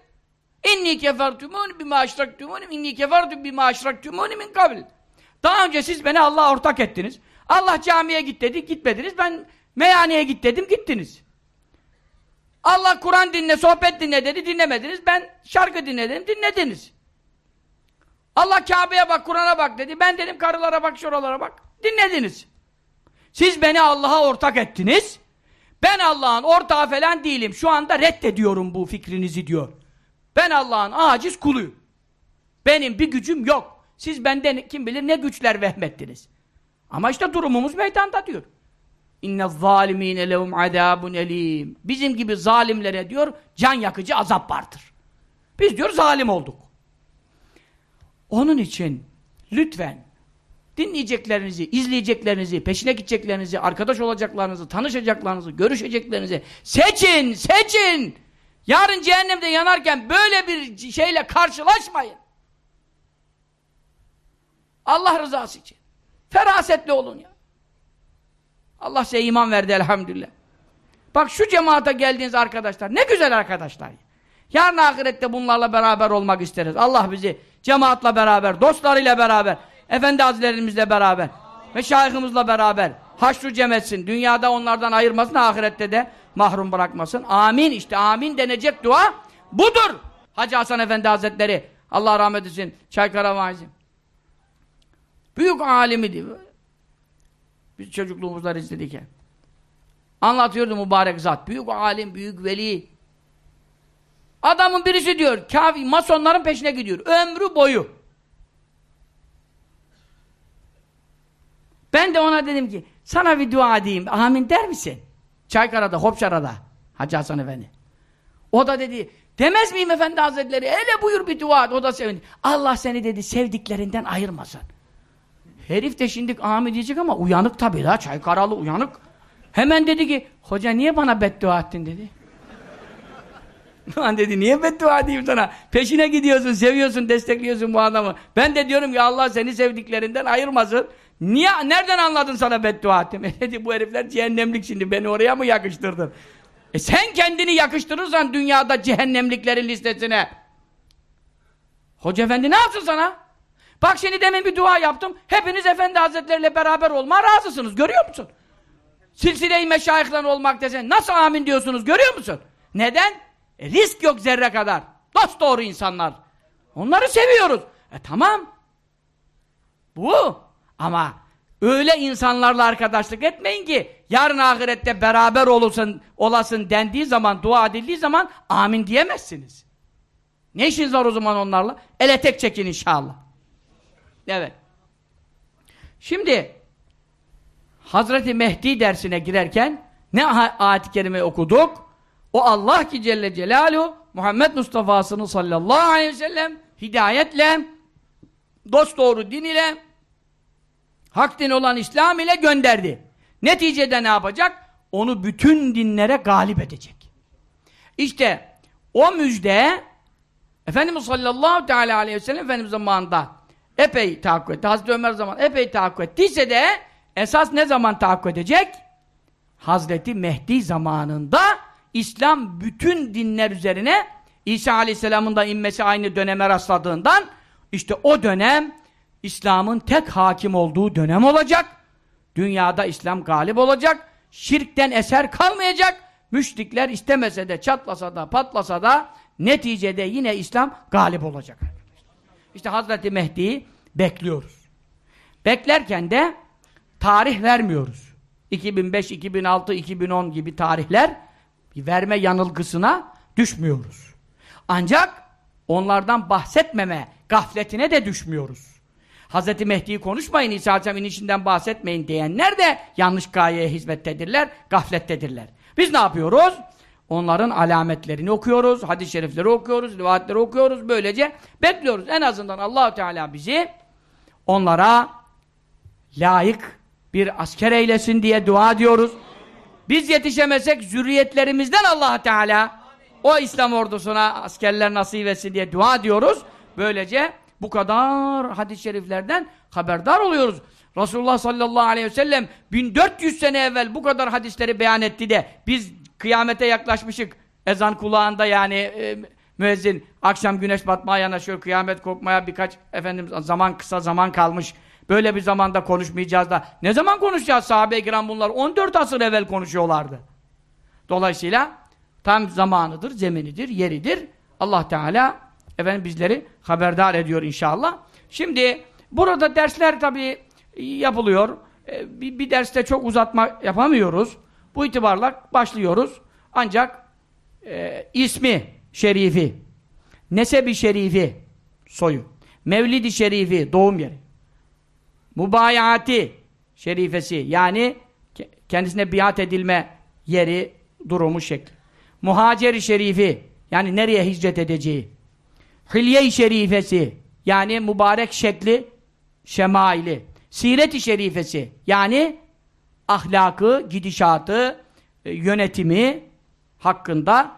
İnni kefertumuni bima aşraktumuni inni kefertum bima aşraktumuni min kabil. Daha önce siz beni Allah'a ortak ettiniz. Allah camiye git dedi, gitmediniz. Ben meyhaneye git dedim, gittiniz. Allah Kur'an dinle, sohbet dinle dedi, dinlemediniz. Ben şarkı dinle dedim, dinlediniz. Allah Kabe'ye bak, Kur'an'a bak dedi. Ben dedim karılara bak, şuralara bak. Dinlediniz. Siz beni Allah'a ortak ettiniz. Ben Allah'ın ortağı falan değilim. Şu anda reddediyorum bu fikrinizi diyor. Ben Allah'ın aciz kuluyum. Benim bir gücüm yok. Siz benden kim bilir ne güçler vehmettiniz. Ama işte durumumuz meydanda diyor. İnne zalimine lehum azabun elim. Bizim gibi zalimlere diyor can yakıcı azap vardır. Biz diyor zalim olduk. Onun için lütfen dinleyeceklerinizi, izleyeceklerinizi, peşine gideceklerinizi, arkadaş olacaklarınızı, tanışacaklarınızı, görüşeceklerinizi seçin, seçin. Yarın cehennemde yanarken böyle bir şeyle karşılaşmayın. Allah rızası için. Ferasetli olun ya. Allah size iman verdi elhamdülillah. Bak şu cemaate geldiğiniz arkadaşlar ne güzel arkadaşlar. Yarın ahirette bunlarla beraber olmak isteriz. Allah bizi cemaatla beraber, dostlarıyla beraber, efendi hazretlerimizle beraber, meşayihimizle beraber haşru cem etsin. Dünyada onlardan ayırmasın, ahirette de mahrum bırakmasın. Amin. İşte amin denecek dua budur. Hacı Hasan Efendi Hazretleri Allah rahmet etsin. Çaykara vaizi. Büyük alimidir. Biz çocukluğumuzda izledik. Anlatıyordu mübarek zat. Büyük alim, büyük veli. Adamın birisi diyor, kavi, masonların peşine gidiyor. Ömrü boyu. Ben de ona dedim ki, sana bir dua edeyim, amin der misin? Çaykara'da, Hopşara'da. Hacı Hasan Efendi. O da dedi, demez miyim Efendi Hazretleri? Hele buyur bir dua. O da sevindi. Allah seni dedi, sevdiklerinden ayırmasın. Herif de şimdi amin diyecek ama uyanık tabii la, Çaykaralı uyanık. Hemen dedi ki, hoca niye bana beddua ettin dedi. Lan dedi niye beddua edeyim sana? Peşine gidiyorsun, seviyorsun, destekliyorsun bu adamı. Ben de diyorum ya Allah seni sevdiklerinden ayırmasın. Niye, nereden anladın sana beddua ettim? E dedi bu herifler cehennemlik şimdi beni oraya mı yakıştırdın? E sen kendini yakıştırırsan dünyada cehennemliklerin listesine. Hoca efendi ne yapsın sana? Bak şimdi demin bir dua yaptım. Hepiniz efendi hazretleriyle beraber olma razısınız. Görüyor musun? Silsile-i meşayihlen olmak desen nasıl amin diyorsunuz görüyor musun? Neden? E, risk yok zerre kadar. Dost doğru insanlar. Onları seviyoruz. E tamam. Bu. Ama öyle insanlarla arkadaşlık etmeyin ki yarın ahirette beraber olursun, olasın dendiği zaman, dua edildiği zaman amin diyemezsiniz. Ne işiniz var o zaman onlarla? Ele tek çekin inşallah. Evet. Şimdi Hazreti Mehdi dersine girerken ne ayet-i kerime okuduk? O Allah ki Celle Celaluhu Muhammed Mustafa'sını sallallahu aleyhi ve sellem hidayetle dost doğru din ile hak din olan İslam ile gönderdi. Neticede ne yapacak? Onu bütün dinlere galip edecek. İşte o müjde Efendimiz sallallahu teala aleyhi ve sellem Efendimiz zamanında epey tahakkuk etti. Hazreti Ömer zaman epey tahakkuk ettiyse de esas ne zaman tahakkuk edecek? Hazreti Mehdi zamanında İslam bütün dinler üzerine İsa Aleyhisselam'ın da inmesi aynı döneme rastladığından işte o dönem İslam'ın tek hakim olduğu dönem olacak. Dünyada İslam galip olacak. Şirkten eser kalmayacak. Müşrikler istemese de çatlasa da patlasa da neticede yine İslam galip olacak. İşte Hazreti Mehdi'yi bekliyoruz. Beklerken de tarih vermiyoruz. 2005, 2006, 2010 gibi tarihler verme yanılgısına düşmüyoruz. Ancak onlardan bahsetmeme gafletine de düşmüyoruz. Hz. Mehdi'yi konuşmayın, İsa Aleyhisselam inişinden bahsetmeyin diyenler de yanlış gayeye hizmettedirler, gaflettedirler. Biz ne yapıyoruz? Onların alametlerini okuyoruz, hadis-i şerifleri okuyoruz, rivayetleri okuyoruz. Böylece bekliyoruz. En azından allah Teala bizi onlara layık bir asker eylesin diye dua ediyoruz. Biz yetişemesek zürriyetlerimizden allah Teala o İslam ordusuna askerler nasip etsin diye dua ediyoruz. Böylece bu kadar hadis-i şeriflerden haberdar oluyoruz. Resulullah sallallahu aleyhi ve sellem 1400 sene evvel bu kadar hadisleri beyan etti de biz kıyamete yaklaşmışık. Ezan kulağında yani e, müezzin akşam güneş batmaya yanaşıyor, kıyamet kopmaya birkaç efendim zaman kısa zaman kalmış. Böyle bir zamanda konuşmayacağız da. Ne zaman konuşacağız? Sahabe-i kiram bunlar 14 asır evvel konuşuyorlardı. Dolayısıyla tam zamanıdır, zeminidir, yeridir. Allah Teala efendim bizleri haberdar ediyor inşallah. Şimdi burada dersler tabii yapılıyor. E, bir, bir derste çok uzatma yapamıyoruz. Bu itibarla başlıyoruz. Ancak e, ismi şerifi, nesebi şerifi, soyu, mevlidi şerifi, doğum yeri, mubayati şerifesi, yani kendisine biat edilme yeri, durumu, şekli. Muhaceri şerifi, yani nereye hicret edeceği. Hilye-i şerifesi, yani mübarek şekli, şemaili. Siret-i şerifesi, yani ahlakı, gidişatı, e, yönetimi hakkında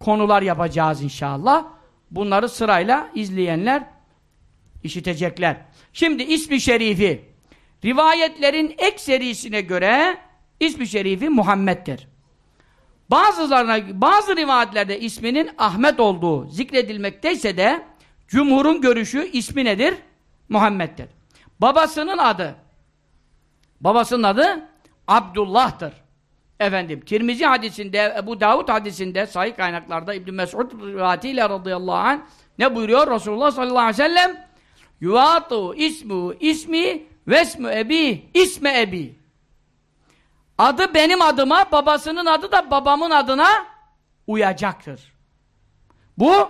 konular yapacağız inşallah. Bunları sırayla izleyenler işitecekler. Şimdi ismi şerifi rivayetlerin ekserisine göre ismi şerifi Muhammed'dir. Bazılarına, bazı rivayetlerde isminin Ahmet olduğu zikredilmekteyse de cumhurun görüşü ismi nedir? Muhammed'dir. Babasının adı babasının adı Abdullah'tır. Efendim, Tirmizi hadisinde, Ebu Davud hadisinde, sahih kaynaklarda İbn Mes'ud rivayetiyle radıyallahu anh ne buyuruyor? Resulullah sallallahu aleyhi ve sellem Yuvatu ismu ismi vesmu ebi isme ebi Adı benim adıma, babasının adı da babamın adına uyacaktır. Bu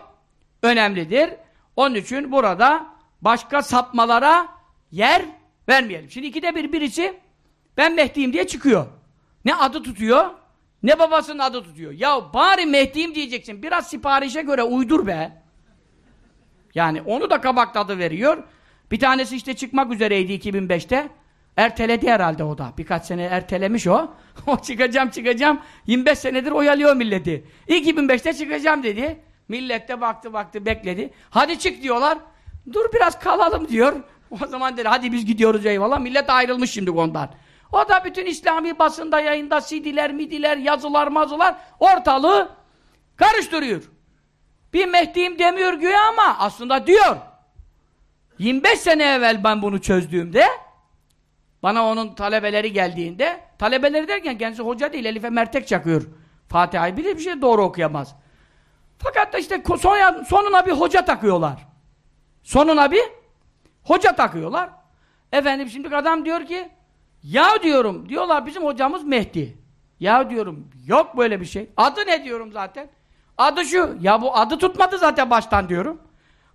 önemlidir. Onun için burada başka sapmalara yer vermeyelim. Şimdi ikide bir birisi ben Mehdi'yim diye çıkıyor. Ne adı tutuyor, ne babasının adı tutuyor. Ya bari Mehdi'yim diyeceksin. Biraz siparişe göre uydur be. Yani onu da kabak tadı veriyor. Bir tanesi işte çıkmak üzereydi 2005'te. Erteledi herhalde o da. Birkaç sene ertelemiş o. o çıkacağım çıkacağım. 25 senedir oyalıyor milleti. 2005'te çıkacağım dedi. Millet de baktı baktı bekledi. Hadi çık diyorlar. Dur biraz kalalım diyor. O zaman dedi hadi biz gidiyoruz eyvallah. Millet ayrılmış şimdi ondan. O da bütün İslami basında yayında CD'ler, midiler, yazılar, mazılar ortalığı karıştırıyor. Bir Mehdi'yim demiyor güya ama aslında diyor. 25 sene evvel ben bunu çözdüğümde bana onun talebeleri geldiğinde talebeleri derken kendisi hoca değil Elif'e mertek çakıyor. Fatiha'yı bilir bir şey doğru okuyamaz. Fakat da işte son, sonuna bir hoca takıyorlar. Sonuna bir hoca takıyorlar. Efendim şimdi adam diyor ki ya diyorum diyorlar bizim hocamız Mehdi. Ya diyorum yok böyle bir şey. Adı ne diyorum zaten. Adı şu. Ya bu adı tutmadı zaten baştan diyorum.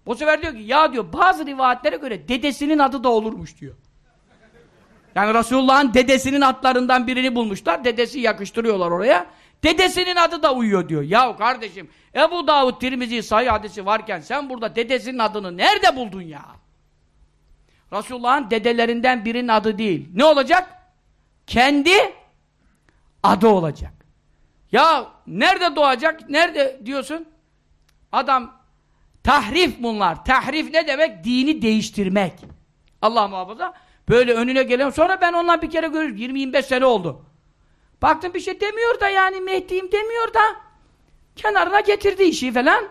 Bu sefer diyor ki ya diyor bazı rivayetlere göre dedesinin adı da olurmuş diyor. Yani Resulullah'ın dedesinin adlarından birini bulmuşlar. Dedesi yakıştırıyorlar oraya. Dedesinin adı da uyuyor diyor. Ya kardeşim Ebu Davud Tirmizi sahih hadisi varken sen burada dedesinin adını nerede buldun ya? Resulullah'ın dedelerinden birinin adı değil. Ne olacak? Kendi adı olacak. Ya nerede doğacak? Nerede diyorsun? Adam tahrif bunlar. Tahrif ne demek? Dini değiştirmek. Allah muhafaza. Böyle önüne gelen sonra ben onunla bir kere görüyorum. 20-25 sene oldu. Baktım bir şey demiyor da yani Mehdi'yim demiyor da kenarına getirdi işi falan.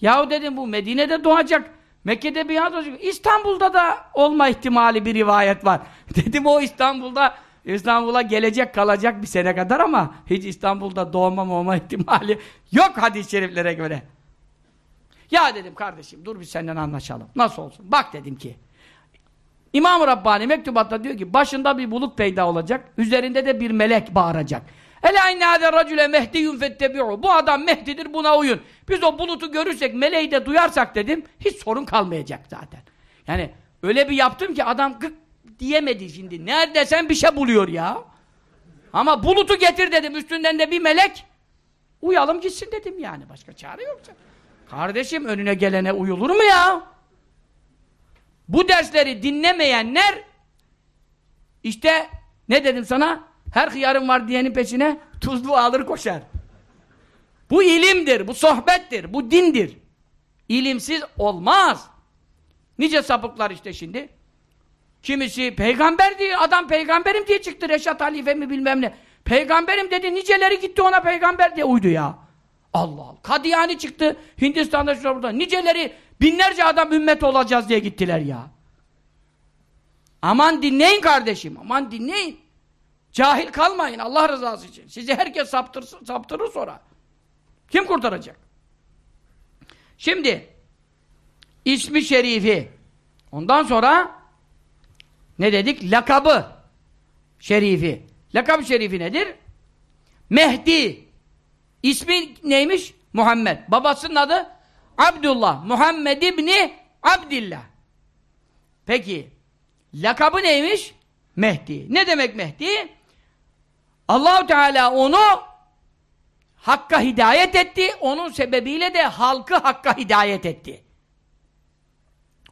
Yahu dedim bu Medine'de doğacak. Mekke'de bir yaz olacak. İstanbul'da da olma ihtimali bir rivayet var. dedim o İstanbul'da İstanbul'a gelecek kalacak bir sene kadar ama hiç İstanbul'da doğmam olma ihtimali yok hadis-i şeriflere göre. Ya dedim kardeşim dur bir senden anlaşalım. Nasıl olsun? Bak dedim ki İmam-ı Rabbani mektubatta diyor ki başında bir bulut peyda olacak, üzerinde de bir melek bağıracak. Ela inne hâze racüle mehdiyun fettebi'u. Bu adam Mehdi'dir buna uyun. Biz o bulutu görürsek, meleği de duyarsak dedim, hiç sorun kalmayacak zaten. Yani öyle bir yaptım ki adam gık diyemedi şimdi. Neredesen bir şey buluyor ya. Ama bulutu getir dedim, üstünden de bir melek. Uyalım gitsin dedim yani. Başka çare yoksa. Kardeşim önüne gelene uyulur mu ya? Bu dersleri dinlemeyenler işte ne dedim sana? Her hıyarın var diyenin peşine tuzlu alır koşar. Bu ilimdir, bu sohbettir, bu dindir. İlimsiz olmaz. Nice sapıklar işte şimdi. Kimisi peygamber diye, adam peygamberim diye çıktı Reşat Halife mi bilmem ne. Peygamberim dedi, niceleri gitti ona peygamber diye uydu ya. Allah Allah. Kadiyani çıktı Hindistan'da şurada burada. Niceleri binlerce adam ümmet olacağız diye gittiler ya. Aman dinleyin kardeşim. Aman dinleyin. Cahil kalmayın Allah rızası için. Sizi herkes saptırsın, saptırır sonra. Kim kurtaracak? Şimdi ismi şerifi ondan sonra ne dedik? Lakabı şerifi. Lakab şerifi nedir? Mehdi İsmi neymiş? Muhammed. Babasının adı Abdullah. Muhammed İbni Abdillah. Peki, lakabı neymiş? Mehdi. Ne demek Mehdi? Allahu Teala onu Hakka hidayet etti. Onun sebebiyle de halkı Hakka hidayet etti.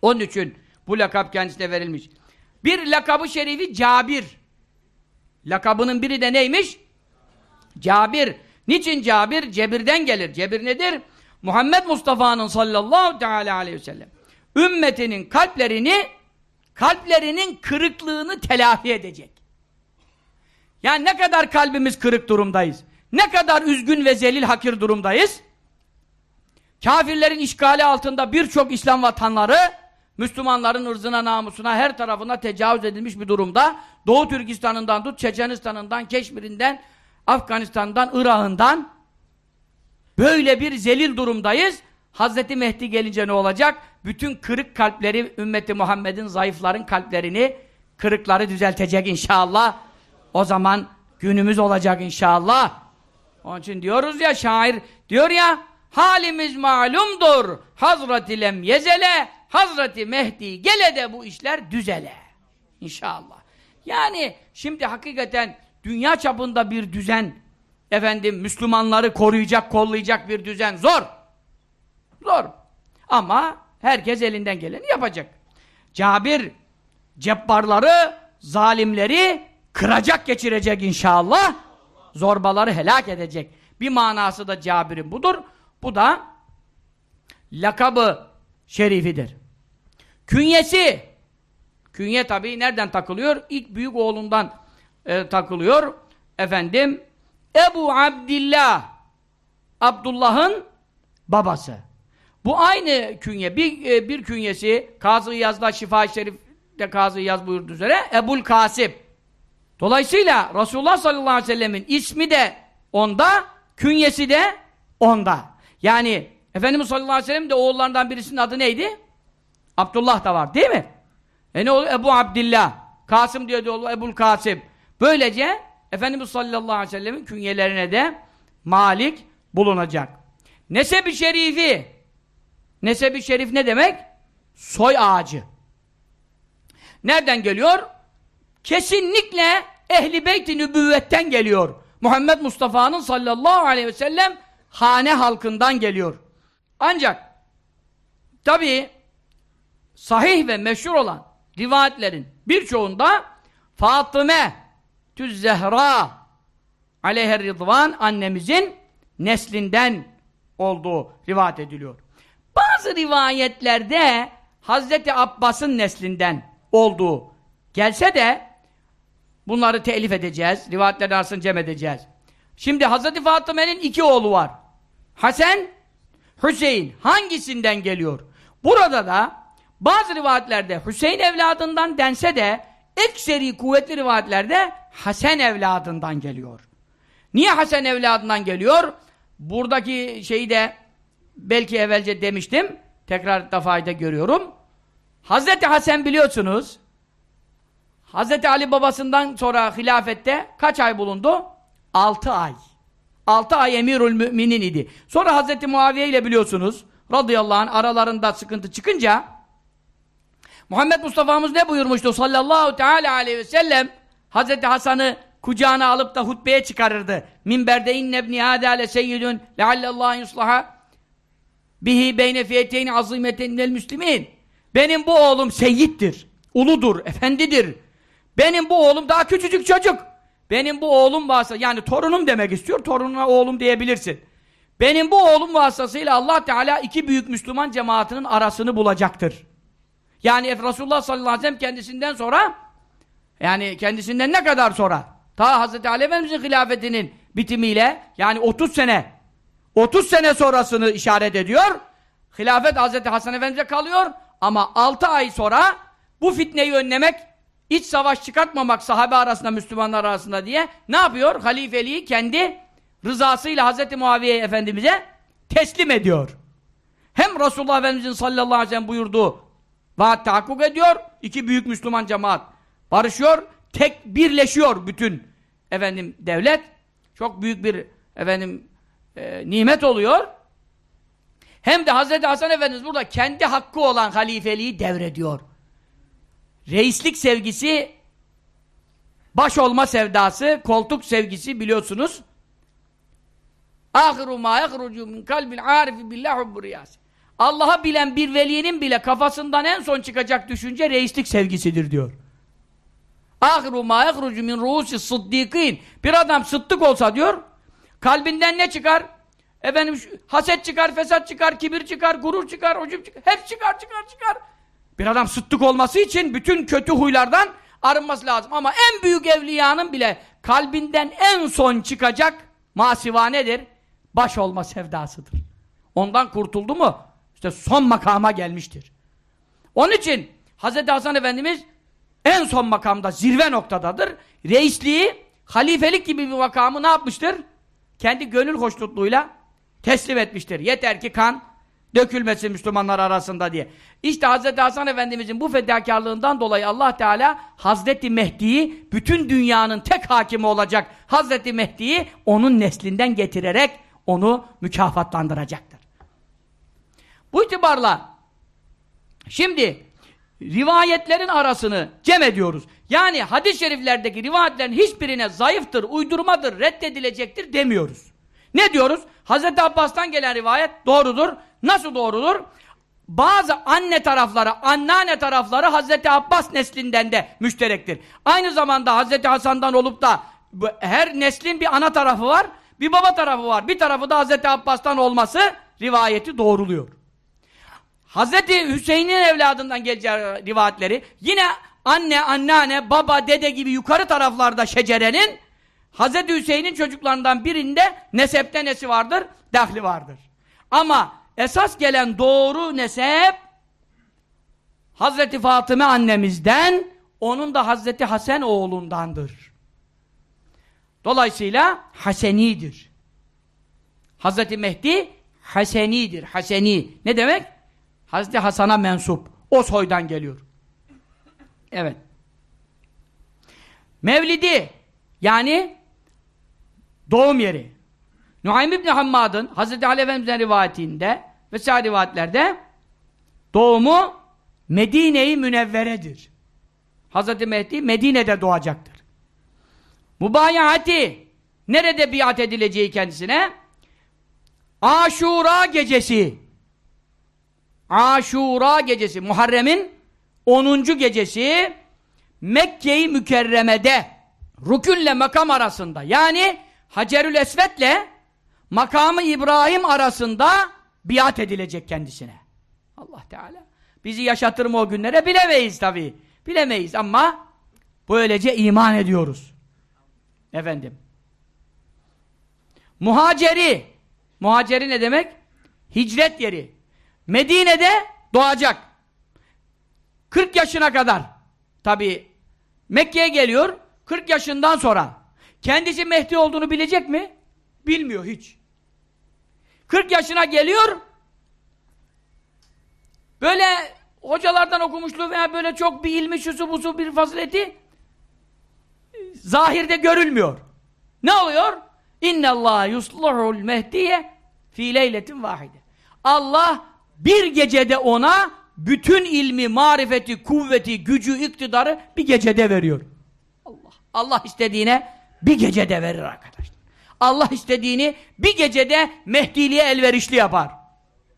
Onun için bu lakap kendisine verilmiş. Bir lakabı şerifi Cabir. Lakabının biri de neymiş? Cabir. Niçin Cabir? Cebirden gelir. Cebir nedir? Muhammed Mustafa'nın sallallahu teala aleyhi ve sellem ümmetinin kalplerini kalplerinin kırıklığını telafi edecek. Yani ne kadar kalbimiz kırık durumdayız. Ne kadar üzgün ve zelil hakir durumdayız. Kafirlerin işgali altında birçok İslam vatanları Müslümanların ırzına, namusuna, her tarafına tecavüz edilmiş bir durumda. Doğu Türkistan'ından tut, Çeçenistan'ından, Keşmir'inden, Afganistan'dan, Irak'ından böyle bir zelil durumdayız. Hazreti Mehdi gelince ne olacak? Bütün kırık kalpleri, ümmeti Muhammed'in zayıfların kalplerini, kırıkları düzeltecek inşallah. O zaman günümüz olacak inşallah. Onun için diyoruz ya şair, diyor ya, halimiz malumdur. Hazreti lem yezele, Hazreti Mehdi gele de bu işler düzele. İnşallah. Yani şimdi hakikaten dünya çapında bir düzen, efendim Müslümanları koruyacak, kollayacak bir düzen zor. Zor. Ama herkes elinden geleni yapacak. Cabir, cebbarları, zalimleri kıracak geçirecek inşallah. Zorbaları helak edecek. Bir manası da Cabir'in budur. Bu da lakabı şerifidir. Künyesi Künye tabii nereden takılıyor? İlk büyük oğlundan e, takılıyor. Efendim Ebu Abdillah Abdullah'ın babası. Bu aynı künye. Bir, e, bir künyesi Kazı Yaz'da Şifa-i Şerif'te Kazı Yaz buyurduğu üzere Ebul Kasip. Dolayısıyla Resulullah sallallahu aleyhi ve sellemin ismi de onda, künyesi de onda. Yani Efendimiz sallallahu aleyhi ve sellem de oğullarından birisinin adı neydi? Abdullah da var değil mi? E ne oluyor? Ebu Abdillah. Kasım diyor diyor Ebul Kasım. Böylece Efendimiz sallallahu aleyhi ve sellemin künyelerine de malik bulunacak. Nesebi şerifi. Nesebi şerif ne demek? Soy ağacı. Nereden geliyor? Kesinlikle ehli beyt-i nübüvvetten geliyor. Muhammed Mustafa'nın sallallahu aleyhi ve sellem hane halkından geliyor. Ancak tabi sahih ve meşhur olan rivayetlerin birçoğunda Fatıme Tüz Zehra aleyher rıdvan annemizin neslinden olduğu rivayet ediliyor. Bazı rivayetlerde Hazreti Abbas'ın neslinden olduğu gelse de bunları telif edeceğiz. Rivayetlerin arasını cem edeceğiz. Şimdi Hazreti Fatıme'nin iki oğlu var. Hasan, Hüseyin. Hangisinden geliyor? Burada da bazı rivayetlerde Hüseyin evladından dense de ekseri kuvvetli rivayetlerde Hasan evladından geliyor. Niye Hasan evladından geliyor? Buradaki şeyi de belki evvelce demiştim. Tekrar da fayda görüyorum. Hazreti Hasan biliyorsunuz Hazreti Ali babasından sonra hilafette kaç ay bulundu? 6 ay. 6 ay emirül müminin idi. Sonra Hazreti Muaviye ile biliyorsunuz radıyallahu anh aralarında sıkıntı çıkınca Muhammed Mustafa'mız ne buyurmuştu sallallahu teala aleyhi ve sellem Hazreti Hasan'ı kucağına alıp da hutbeye çıkarırdı. Minberde innebni hâdâle seyyidun leallallâhu yuslaha bihi beyne fiyeteyni azîmeteynel müslimin. Benim bu oğlum seyyittir, uludur, efendidir. Benim bu oğlum daha küçücük çocuk. Benim bu oğlum vasıta yani torunum demek istiyor. Torununa oğlum diyebilirsin. Benim bu oğlum vasıtasıyla Allah Teala iki büyük Müslüman cemaatinin arasını bulacaktır. Yani Resulullah sallallahu aleyhi ve sellem kendisinden sonra yani kendisinden ne kadar sonra? Ta Hazreti Ali Efendimiz'in hilafetinin bitimiyle yani 30 sene 30 sene sonrasını işaret ediyor. Hilafet Hazreti Hasan Efendimiz'e kalıyor ama 6 ay sonra bu fitneyi önlemek iç savaş çıkartmamak sahabe arasında, Müslümanlar arasında diye ne yapıyor? Halifeliği kendi rızasıyla Hz. Muaviye Efendimiz'e teslim ediyor. Hem Resulullah Efendimiz'in sallallahu aleyhi ve sellem buyurduğu vaat tahakkuk ediyor. iki büyük Müslüman cemaat barışıyor. Tek birleşiyor bütün efendim devlet. Çok büyük bir efendim e, nimet oluyor. Hem de Hz. Hasan Efendimiz burada kendi hakkı olan halifeliği devrediyor reislik sevgisi, baş olma sevdası, koltuk sevgisi biliyorsunuz. Ahiru ma yahrucu min kalbil arifi billah Allah'a bilen bir velinin bile kafasından en son çıkacak düşünce reislik sevgisidir diyor. Ahiru ma yahrucu min ruhusi sıddikin. Bir adam sıddık olsa diyor, kalbinden ne çıkar? Efendim haset çıkar, fesat çıkar, kibir çıkar, gurur çıkar, ucub çıkar, hep çıkar, çıkar, çıkar. Bir adam sıddık olması için bütün kötü huylardan arınması lazım. Ama en büyük evliyanın bile kalbinden en son çıkacak masiva nedir? Baş olma sevdasıdır. Ondan kurtuldu mu işte son makama gelmiştir. Onun için Hz. Hasan Efendimiz en son makamda zirve noktadadır. Reisliği, halifelik gibi bir makamı ne yapmıştır? Kendi gönül hoşnutluğuyla teslim etmiştir. Yeter ki kan dökülmesin Müslümanlar arasında diye. İşte Hz. Hasan Efendimizin bu fedakarlığından dolayı Allah Teala Hazreti Mehdi'yi bütün dünyanın tek hakimi olacak Hazreti Mehdi'yi onun neslinden getirerek onu mükafatlandıracaktır. Bu itibarla şimdi rivayetlerin arasını cem ediyoruz. Yani hadis-i şeriflerdeki rivayetlerin hiçbirine zayıftır, uydurmadır, reddedilecektir demiyoruz. Ne diyoruz? Hazreti Abbas'tan gelen rivayet doğrudur. Nasıl doğrudur? Bazı anne tarafları, anneanne tarafları Hazreti Abbas neslinden de müşterektir. Aynı zamanda Hazreti Hasan'dan olup da her neslin bir ana tarafı var, bir baba tarafı var. Bir tarafı da Hazreti Abbas'tan olması rivayeti doğruluyor. Hazreti Hüseyin'in evladından geleceği rivayetleri yine anne, anneanne, baba, dede gibi yukarı taraflarda şecerenin Hazreti Hüseyin'in çocuklarından birinde nesepte nesi vardır? Dahli vardır. Ama esas gelen doğru nesep Hazreti Fatıma annemizden onun da Hazreti Hasan oğlundandır. Dolayısıyla Hasenidir. Hazreti Mehdi Hasenidir. Haseni. Ne demek? Hazreti Hasan'a mensup. O soydan geliyor. Evet. Mevlidi yani doğum yeri. Nuaym İbni Hammad'ın Hazreti Ali Efendimiz'in rivayetinde ve sahih rivayetlerde doğumu Medine-i Münevvere'dir. Hazreti Mehdi Medine'de doğacaktır. Mübayahati nerede biat edileceği kendisine? Aşura gecesi. Aşura gecesi. Muharrem'in 10. gecesi Mekke-i Mükerreme'de rükünle makam arasında yani Hacerül Esved'le makamı İbrahim arasında biat edilecek kendisine. Allah Teala. Bizi yaşatır mı o günlere bilemeyiz tabi. Bilemeyiz ama böylece iman ediyoruz. Efendim. Muhaceri. Muhaceri ne demek? Hicret yeri. Medine'de doğacak. 40 yaşına kadar. Tabi Mekke'ye geliyor. 40 yaşından sonra. Kendisi Mehdi olduğunu bilecek mi? Bilmiyor hiç. 40 yaşına geliyor. Böyle hocalardan okumuşluğu veya böyle çok bir ilmi şusu busu bir fazileti zahirde görülmüyor. Ne oluyor? İnne Allah yusluhul mehdiye fi leyletin vahide. Allah bir gecede ona bütün ilmi, marifeti, kuvveti, gücü, iktidarı bir gecede veriyor. Allah. Allah istediğine bir gecede verir arkadaşlar. Allah istediğini bir gecede Mehdiliğe elverişli yapar.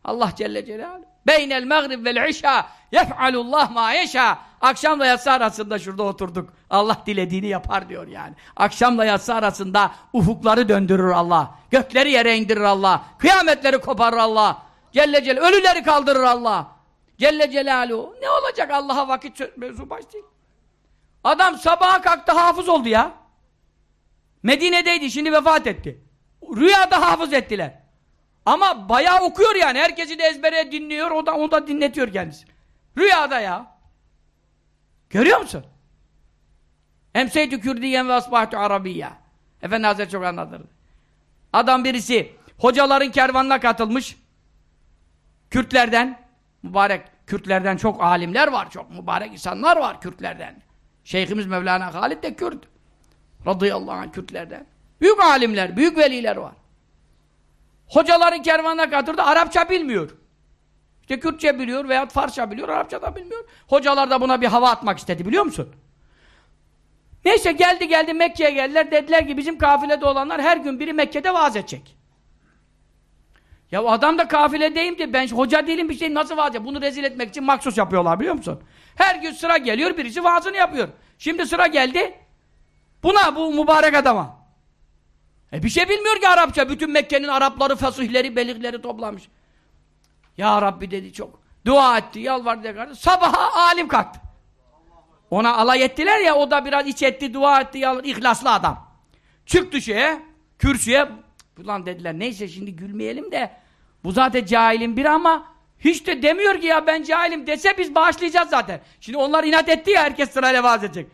Allah Celle Celaluhu. Beynel mağrib vel işa yef'alullah ma yeşâ. Akşamla yatsı arasında şurada oturduk. Allah dilediğini yapar diyor yani. Akşamla yatsı arasında ufukları döndürür Allah. Gökleri yere indirir Allah. Kıyametleri koparır Allah. Celle Celle ölüleri kaldırır Allah. Celle Celaluhu. Ne olacak Allah'a vakit mevzu baş değil. Adam sabaha kalktı hafız oldu ya. Medine'deydi şimdi vefat etti. Rüyada hafız ettiler. Ama bayağı okuyor yani. Herkesi de ezbere dinliyor. O da, o da dinletiyor kendisi. Rüyada ya. Görüyor musun? Emseytü Kürdiyen ve asbahtü Arabiyya. Efendi Hazretleri çok anlatırdı. Adam birisi hocaların kervanına katılmış. Kürtlerden mübarek Kürtlerden çok alimler var. Çok mübarek insanlar var Kürtlerden. Şeyhimiz Mevlana Halid de Kürt. Radıyallahu anh Kürtlerden. Büyük alimler, büyük veliler var. Hocaların kervanına katıldı, Arapça bilmiyor. İşte Kürtçe biliyor veya Farsça biliyor, Arapça da bilmiyor. Hocalar da buna bir hava atmak istedi biliyor musun? Neyse geldi geldi Mekke'ye geldiler. Dediler ki bizim kafilede olanlar her gün biri Mekke'de vaaz edecek. Ya adam da kafiledeyim diye ben hoca değilim bir şey nasıl vaaz? Bunu rezil etmek için maksus yapıyorlar biliyor musun? Her gün sıra geliyor birisi vaazını yapıyor. Şimdi sıra geldi buna bu mübarek adama. E bir şey bilmiyor ki Arapça. Bütün Mekke'nin Arapları, fasihleri, belikleri toplamış. Ya Rabbi dedi çok. Dua etti, yalvardı. Kardeş. Sabaha alim kalktı. Ona alay ettiler ya, o da biraz iç etti, dua etti, yalvardı. İhlaslı adam. Çıktı şeye, kürsüye. Ulan dediler, neyse şimdi gülmeyelim de bu zaten cahilin biri ama hiç de demiyor ki ya ben cahilim dese biz bağışlayacağız zaten. Şimdi onlar inat etti ya herkes sırayla vaaz edecek.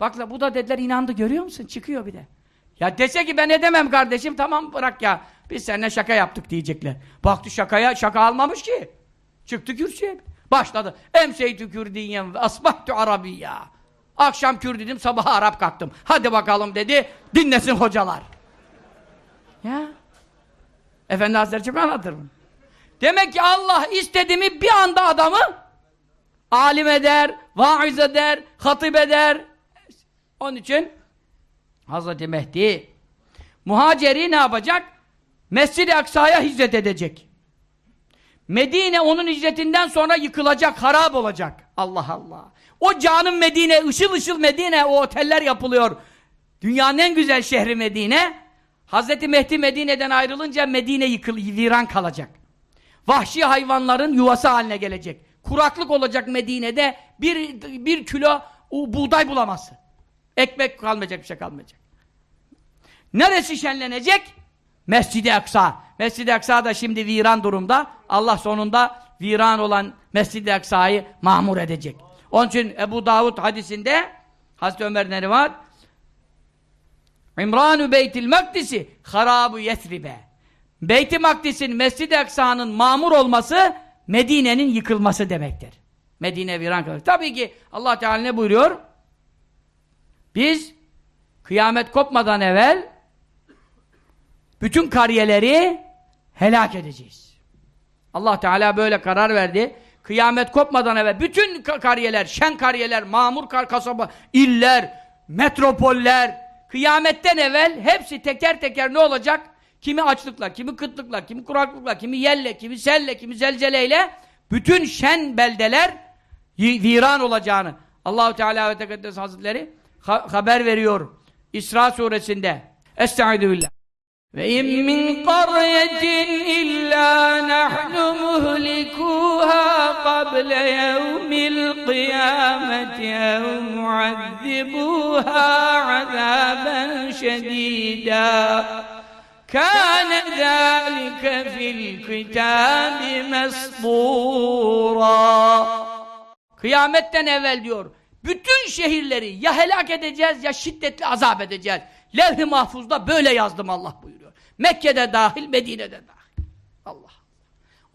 Bak bu da dediler inandı görüyor musun? Çıkıyor bir de. Ya dese ki ben edemem kardeşim tamam bırak ya. Biz seninle şaka yaptık diyecekler. Baktı şakaya şaka almamış ki. Çıktı kürsüye. Başladı. Emseytü Kürdiyen ve asbahtü Arabiyya. Akşam Kürt dedim sabah Arap kalktım. Hadi bakalım dedi. Dinlesin hocalar. Ya. Efendi Hazretleri çok anlatır mı? Demek ki Allah istediğimi bir anda adamı alim eder, vaiz eder, hatip eder. Onun için Hazreti Mehdi muhaceri ne yapacak? Mescid-i Aksa'ya hicret edecek. Medine onun hicretinden sonra yıkılacak, harap olacak. Allah Allah. O canım Medine, ışıl ışıl Medine, o oteller yapılıyor. Dünyanın en güzel şehri Medine. Hazreti Mehdi Medine'den ayrılınca Medine yıkıl, viran kalacak. Vahşi hayvanların yuvası haline gelecek. Kuraklık olacak Medine'de. Bir, bir kilo buğday bulamazsın. Ekmek kalmayacak, bir şey kalmayacak. Neresi şenlenecek? Mescid-i Aksa. Mescid-i Aksa da şimdi viran durumda. Allah sonunda viran olan Mescid-i Aksa'yı mamur edecek. Onun için Ebu Davud hadisinde Hazreti Ömer ne var? İmranu Beytil Makdisi harabu Yesribe. Beyt-i Makdis'in Mescid-i Aksa'nın mamur olması Medine'nin yıkılması demektir. Medine viran kalır. Tabii ki Allah Teala ne buyuruyor? Biz kıyamet kopmadan evvel bütün kariyeleri helak edeceğiz. Allah Teala böyle karar verdi. Kıyamet kopmadan evvel bütün kariyeler, şen kariyeler, mamur kar kasaba, iller, metropoller, kıyametten evvel hepsi teker teker ne olacak? Kimi açlıkla, kimi kıtlıkla, kimi kuraklıkla, kimi yelle, kimi selle, kimi zelzeleyle bütün şen beldeler viran olacağını Allahu Teala ve Tekaddes Hazretleri ha haber veriyor İsra suresinde. Estaizu billah. Ve in min qaryetin illa nahnu muhlikuha qabla yevmil kıyameti ev muazzibuha azaben şedida. كان ذلك في الكتاب مسطورا Kıyametten evvel diyor bütün şehirleri ya helak edeceğiz ya şiddetli azap edeceğiz. Levh-i mahfuzda böyle yazdım Allah buyuruyor. Mekke'de dahil, Medine'de dahil. Allah.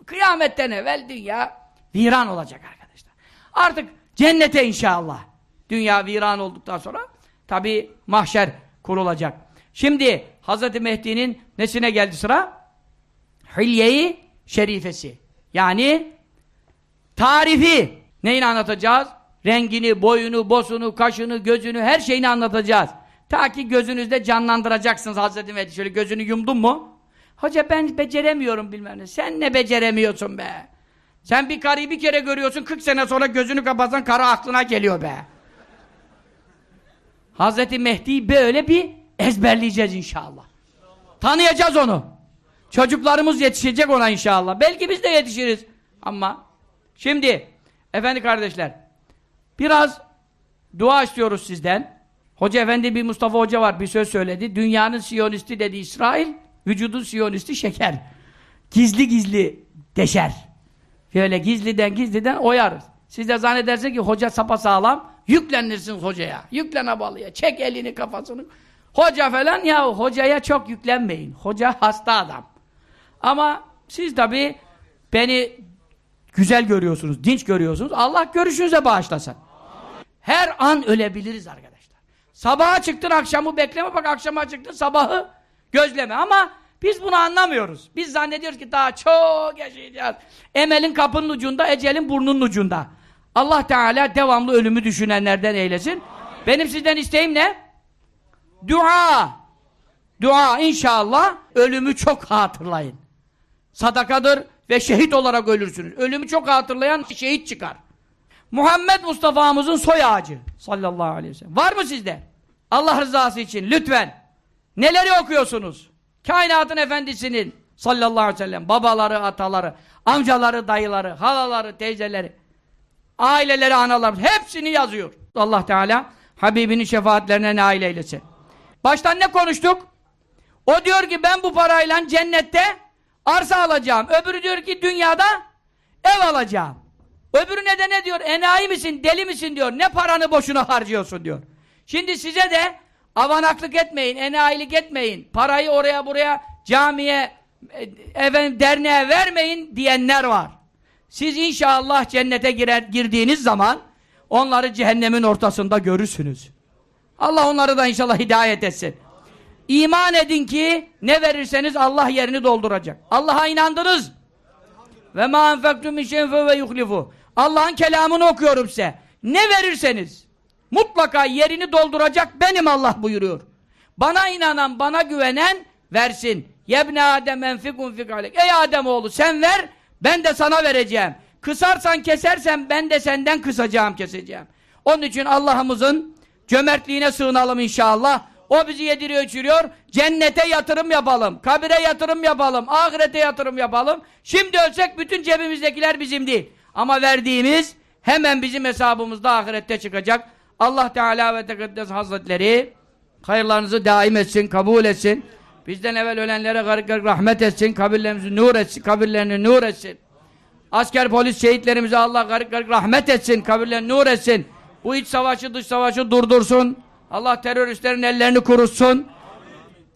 Kıyametten evvel dünya viran olacak arkadaşlar. Artık cennete inşallah. Dünya viran olduktan sonra tabi mahşer kurulacak. Şimdi Hz. Mehdi'nin nesine geldi sıra? Hilye-i şerifesi. Yani tarifi. Neyini anlatacağız? Rengini, boyunu, bosunu, kaşını, gözünü, her şeyini anlatacağız. Ta ki gözünüzde canlandıracaksınız Hazreti Mehdi. Şöyle gözünü yumdun mu? Hoca ben beceremiyorum bilmem ne. Sen ne beceremiyorsun be? Sen bir karıyı bir kere görüyorsun, 40 sene sonra gözünü kapatsan karı aklına geliyor be. Hazreti Mehdi'yi böyle bir ezberleyeceğiz inşallah. Tanıyacağız onu. Çocuklarımız yetişecek ona inşallah. Belki biz de yetişiriz. Ama şimdi efendi kardeşler biraz dua istiyoruz sizden. Hoca efendi bir Mustafa Hoca var bir söz söyledi. Dünyanın siyonisti dedi İsrail, vücudun siyonisti şeker. Gizli gizli deşer. Böyle gizliden gizliden oyarız. Siz de zannedersiniz ki hoca sapasağlam, yüklenirsiniz hocaya. Yüklen abalıya, çek elini kafasını. Hoca falan ya hocaya çok yüklenmeyin. Hoca hasta adam. Ama siz tabi beni güzel görüyorsunuz, dinç görüyorsunuz. Allah görüşünüze bağışlasın. Her an ölebiliriz arkadaşlar. Sabaha çıktın akşamı bekleme bak akşama çıktın sabahı gözleme ama biz bunu anlamıyoruz. Biz zannediyoruz ki daha çok yaşayacağız. Emelin kapının ucunda, ecelin burnunun ucunda. Allah Teala devamlı ölümü düşünenlerden eylesin. Benim sizden isteğim ne? Dua. Dua inşallah ölümü çok hatırlayın. Sadakadır ve şehit olarak ölürsünüz. Ölümü çok hatırlayan şehit çıkar. Muhammed Mustafa'mızın soy ağacı sallallahu aleyhi ve sellem. Var mı sizde? Allah rızası için lütfen. Neleri okuyorsunuz? Kainatın efendisinin sallallahu aleyhi ve sellem babaları, ataları, amcaları, dayıları, halaları, teyzeleri, aileleri, anaları hepsini yazıyor. Allah Teala Habibinin şefaatlerine nail eylesin. Baştan ne konuştuk? O diyor ki ben bu parayla cennette arsa alacağım. Öbürü diyor ki dünyada ev alacağım. Öbürü ne de ne diyor? Enayi misin, deli misin diyor. Ne paranı boşuna harcıyorsun diyor. Şimdi size de avanaklık etmeyin, enayilik etmeyin. Parayı oraya buraya camiye, e, efendim derneğe vermeyin diyenler var. Siz inşallah cennete girer, girdiğiniz zaman onları cehennemin ortasında görürsünüz. Allah onları da inşallah hidayet etsin. İman edin ki ne verirseniz Allah yerini dolduracak. Allah'a inandınız. Ve ma enfektum min şeyin ve yuhlifu. Allah'ın kelamını okuyorum size. Ne verirseniz mutlaka yerini dolduracak benim Allah buyuruyor. Bana inanan, bana güvenen versin. Yebne Adem enfikun fikalek. Ey Adem oğlu sen ver, ben de sana vereceğim. Kısarsan kesersen ben de senden kısacağım, keseceğim. Onun için Allah'ımızın cömertliğine sığınalım inşallah. O bizi yediriyor, içiriyor. Cennete yatırım yapalım. Kabire yatırım yapalım. Ahirete yatırım yapalım. Şimdi ölsek bütün cebimizdekiler bizim değil. Ama verdiğimiz hemen bizim hesabımızda ahirette çıkacak. Allah Teala ve Tekaddes Hazretleri hayırlarınızı daim etsin, kabul etsin. Bizden evvel ölenlere garip garip rahmet etsin, kabirlerimizi nur etsin, kabirlerini nur etsin. Asker polis şehitlerimize Allah garip garip rahmet etsin, kabirlerini nur etsin. Bu iç savaşı dış savaşı durdursun. Allah teröristlerin ellerini kurutsun.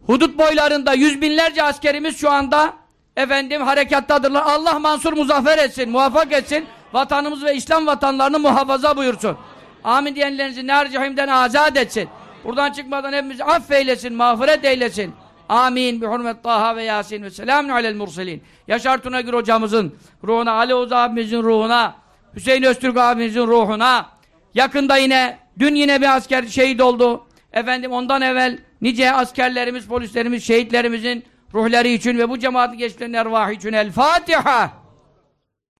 Hudut boylarında yüz binlerce askerimiz şu anda efendim harekattadırlar. Allah mansur muzaffer etsin, muvaffak etsin. Vatanımız ve İslam vatanlarını muhafaza buyursun. Amin diyenlerinizi nar cehimden azat etsin. Buradan çıkmadan hepimizi affeylesin, mağfiret eylesin. Amin. Bi hurmet Taha ve Yasin ve selamun alel murselin. Yaşar Tunagür hocamızın ruhuna, Ali Oğuz abimizin ruhuna, Hüseyin Öztürk abimizin ruhuna, yakında yine, dün yine bir asker şehit oldu. Efendim ondan evvel nice askerlerimiz, polislerimiz, şehitlerimizin ruhları için ve bu cemaatin geçtiklerinin ervahı için El Fatiha.